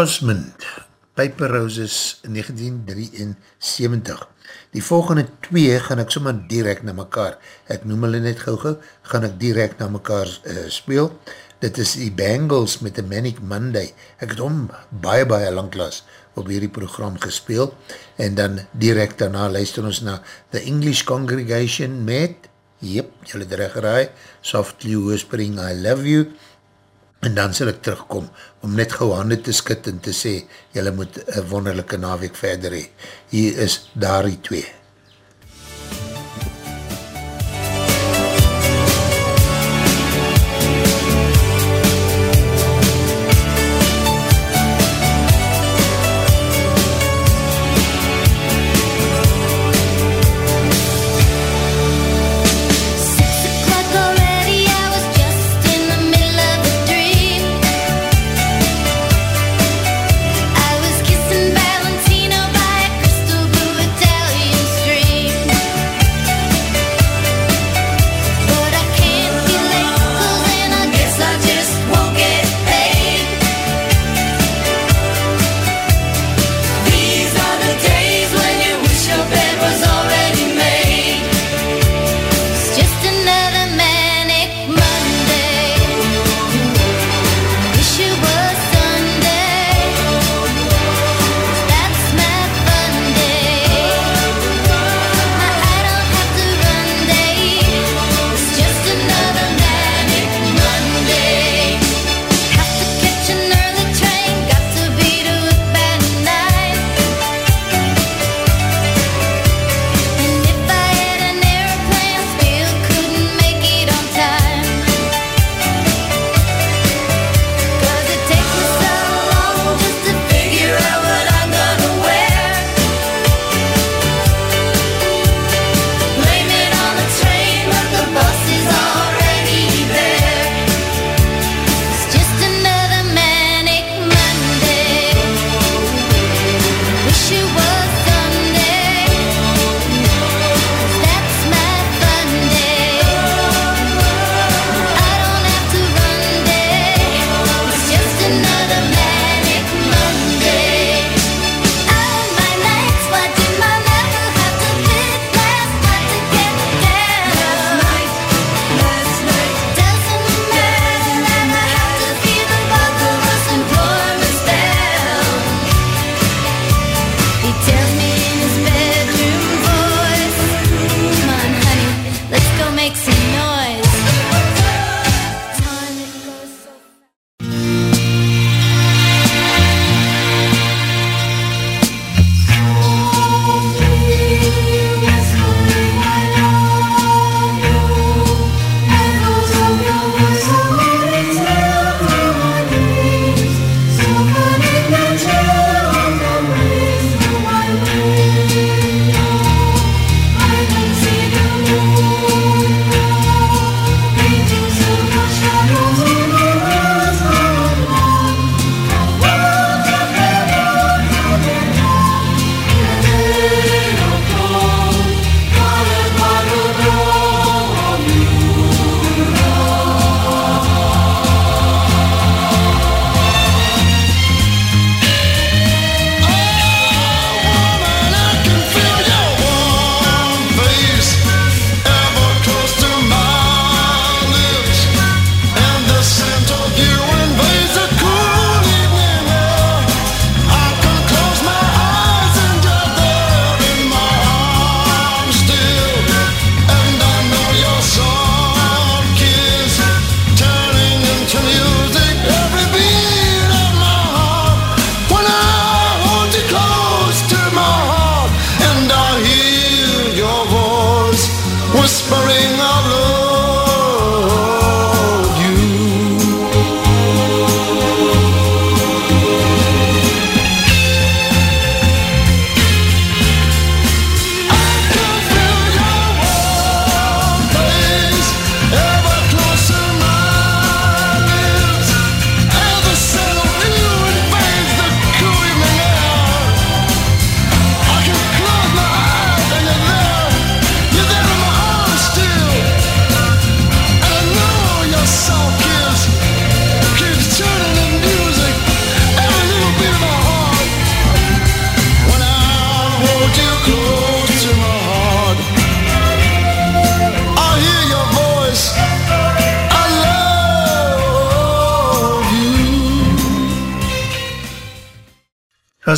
Osmond, Piper Roses 1973. Die volgende twee gaan ek sommer direct na mekaar, ek noem hulle net gauw gauw, gaan ek direct na mekaar uh, speel. Dit is die Bangles met the Manic Monday. Ek het om baie baie langklaas op hierdie program gespeel en dan direct daarna luister ons na The English Congregation met, jep, jylle het reg geraai, Softly Whispering I Love You, en dan sal ek terugkom om net gauw handen te skit en te sê, jylle moet een wonderlijke naweek verder hee. Hier is daar die twee.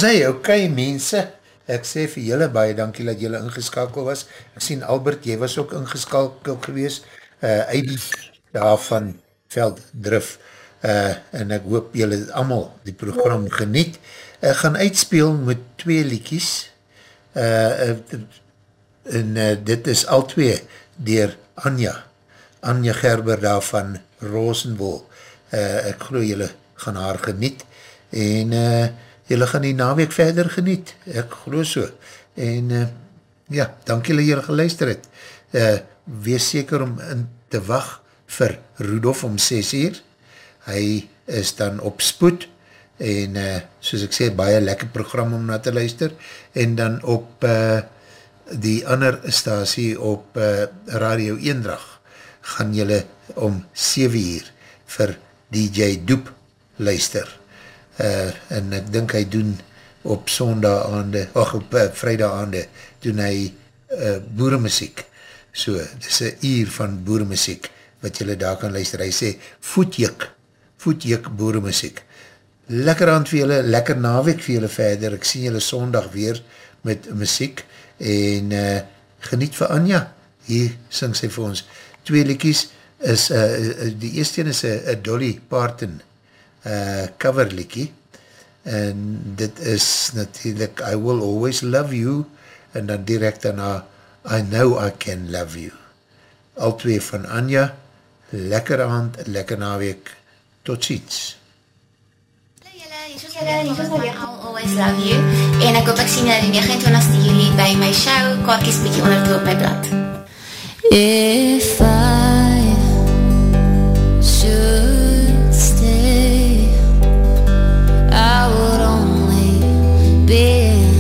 Sê, oké okay, mense, ek sê vir julle baie dankie dat julle ingeskakel was. Ek sien Albert, jy was ook ingeskakel gewees, uh, uit die daarvan velddrif, uh, en ek hoop julle allemaal die program geniet. Ek gaan uitspeel met twee liekies, uh, en uh, dit is al twee dier Anja, Anja Gerber daar van Rosenwol. Uh, ek geloof julle gaan haar geniet, en uh, julle gaan die naweek verder geniet, ek geloof so. En uh, ja, dank julle julle geluister het. Uh, wees seker om in te wacht vir Rudolf om 6 uur. Hy is dan op spoed, en uh, soos ek sê, baie lekker program om na te luister, en dan op uh, die ander stasie op uh, Radio Eendrag, gaan julle om 7 uur vir DJ Doep luister. Uh, en ek dink hy doen op sondag aande, of op uh, vrijdag aande, doen hy uh, boeremuziek. So, dit is een uur van boeremuziek, wat julle daar kan luister. Hy sê, voetjik, voetjik boeremuziek. Lekker aand vir julle, lekker naweek vir julle verder. Ek sien julle sondag weer met muziek, en uh, geniet vir Anja. Hier sing sy vir ons. Twee liekies is, uh, die eerste is een Dolly Parton uh, cover liekie, en dit is natuurlijk I Will Always Love You, en dan direct daarna I Know I Can Love You. Al twee van Anja, lekker aand, lekker naweek, tot ziens. Always love you En ek hoop ek sien julle die 29ste juli by my show Kaartjes bykie onder toe op my blad If I I would only be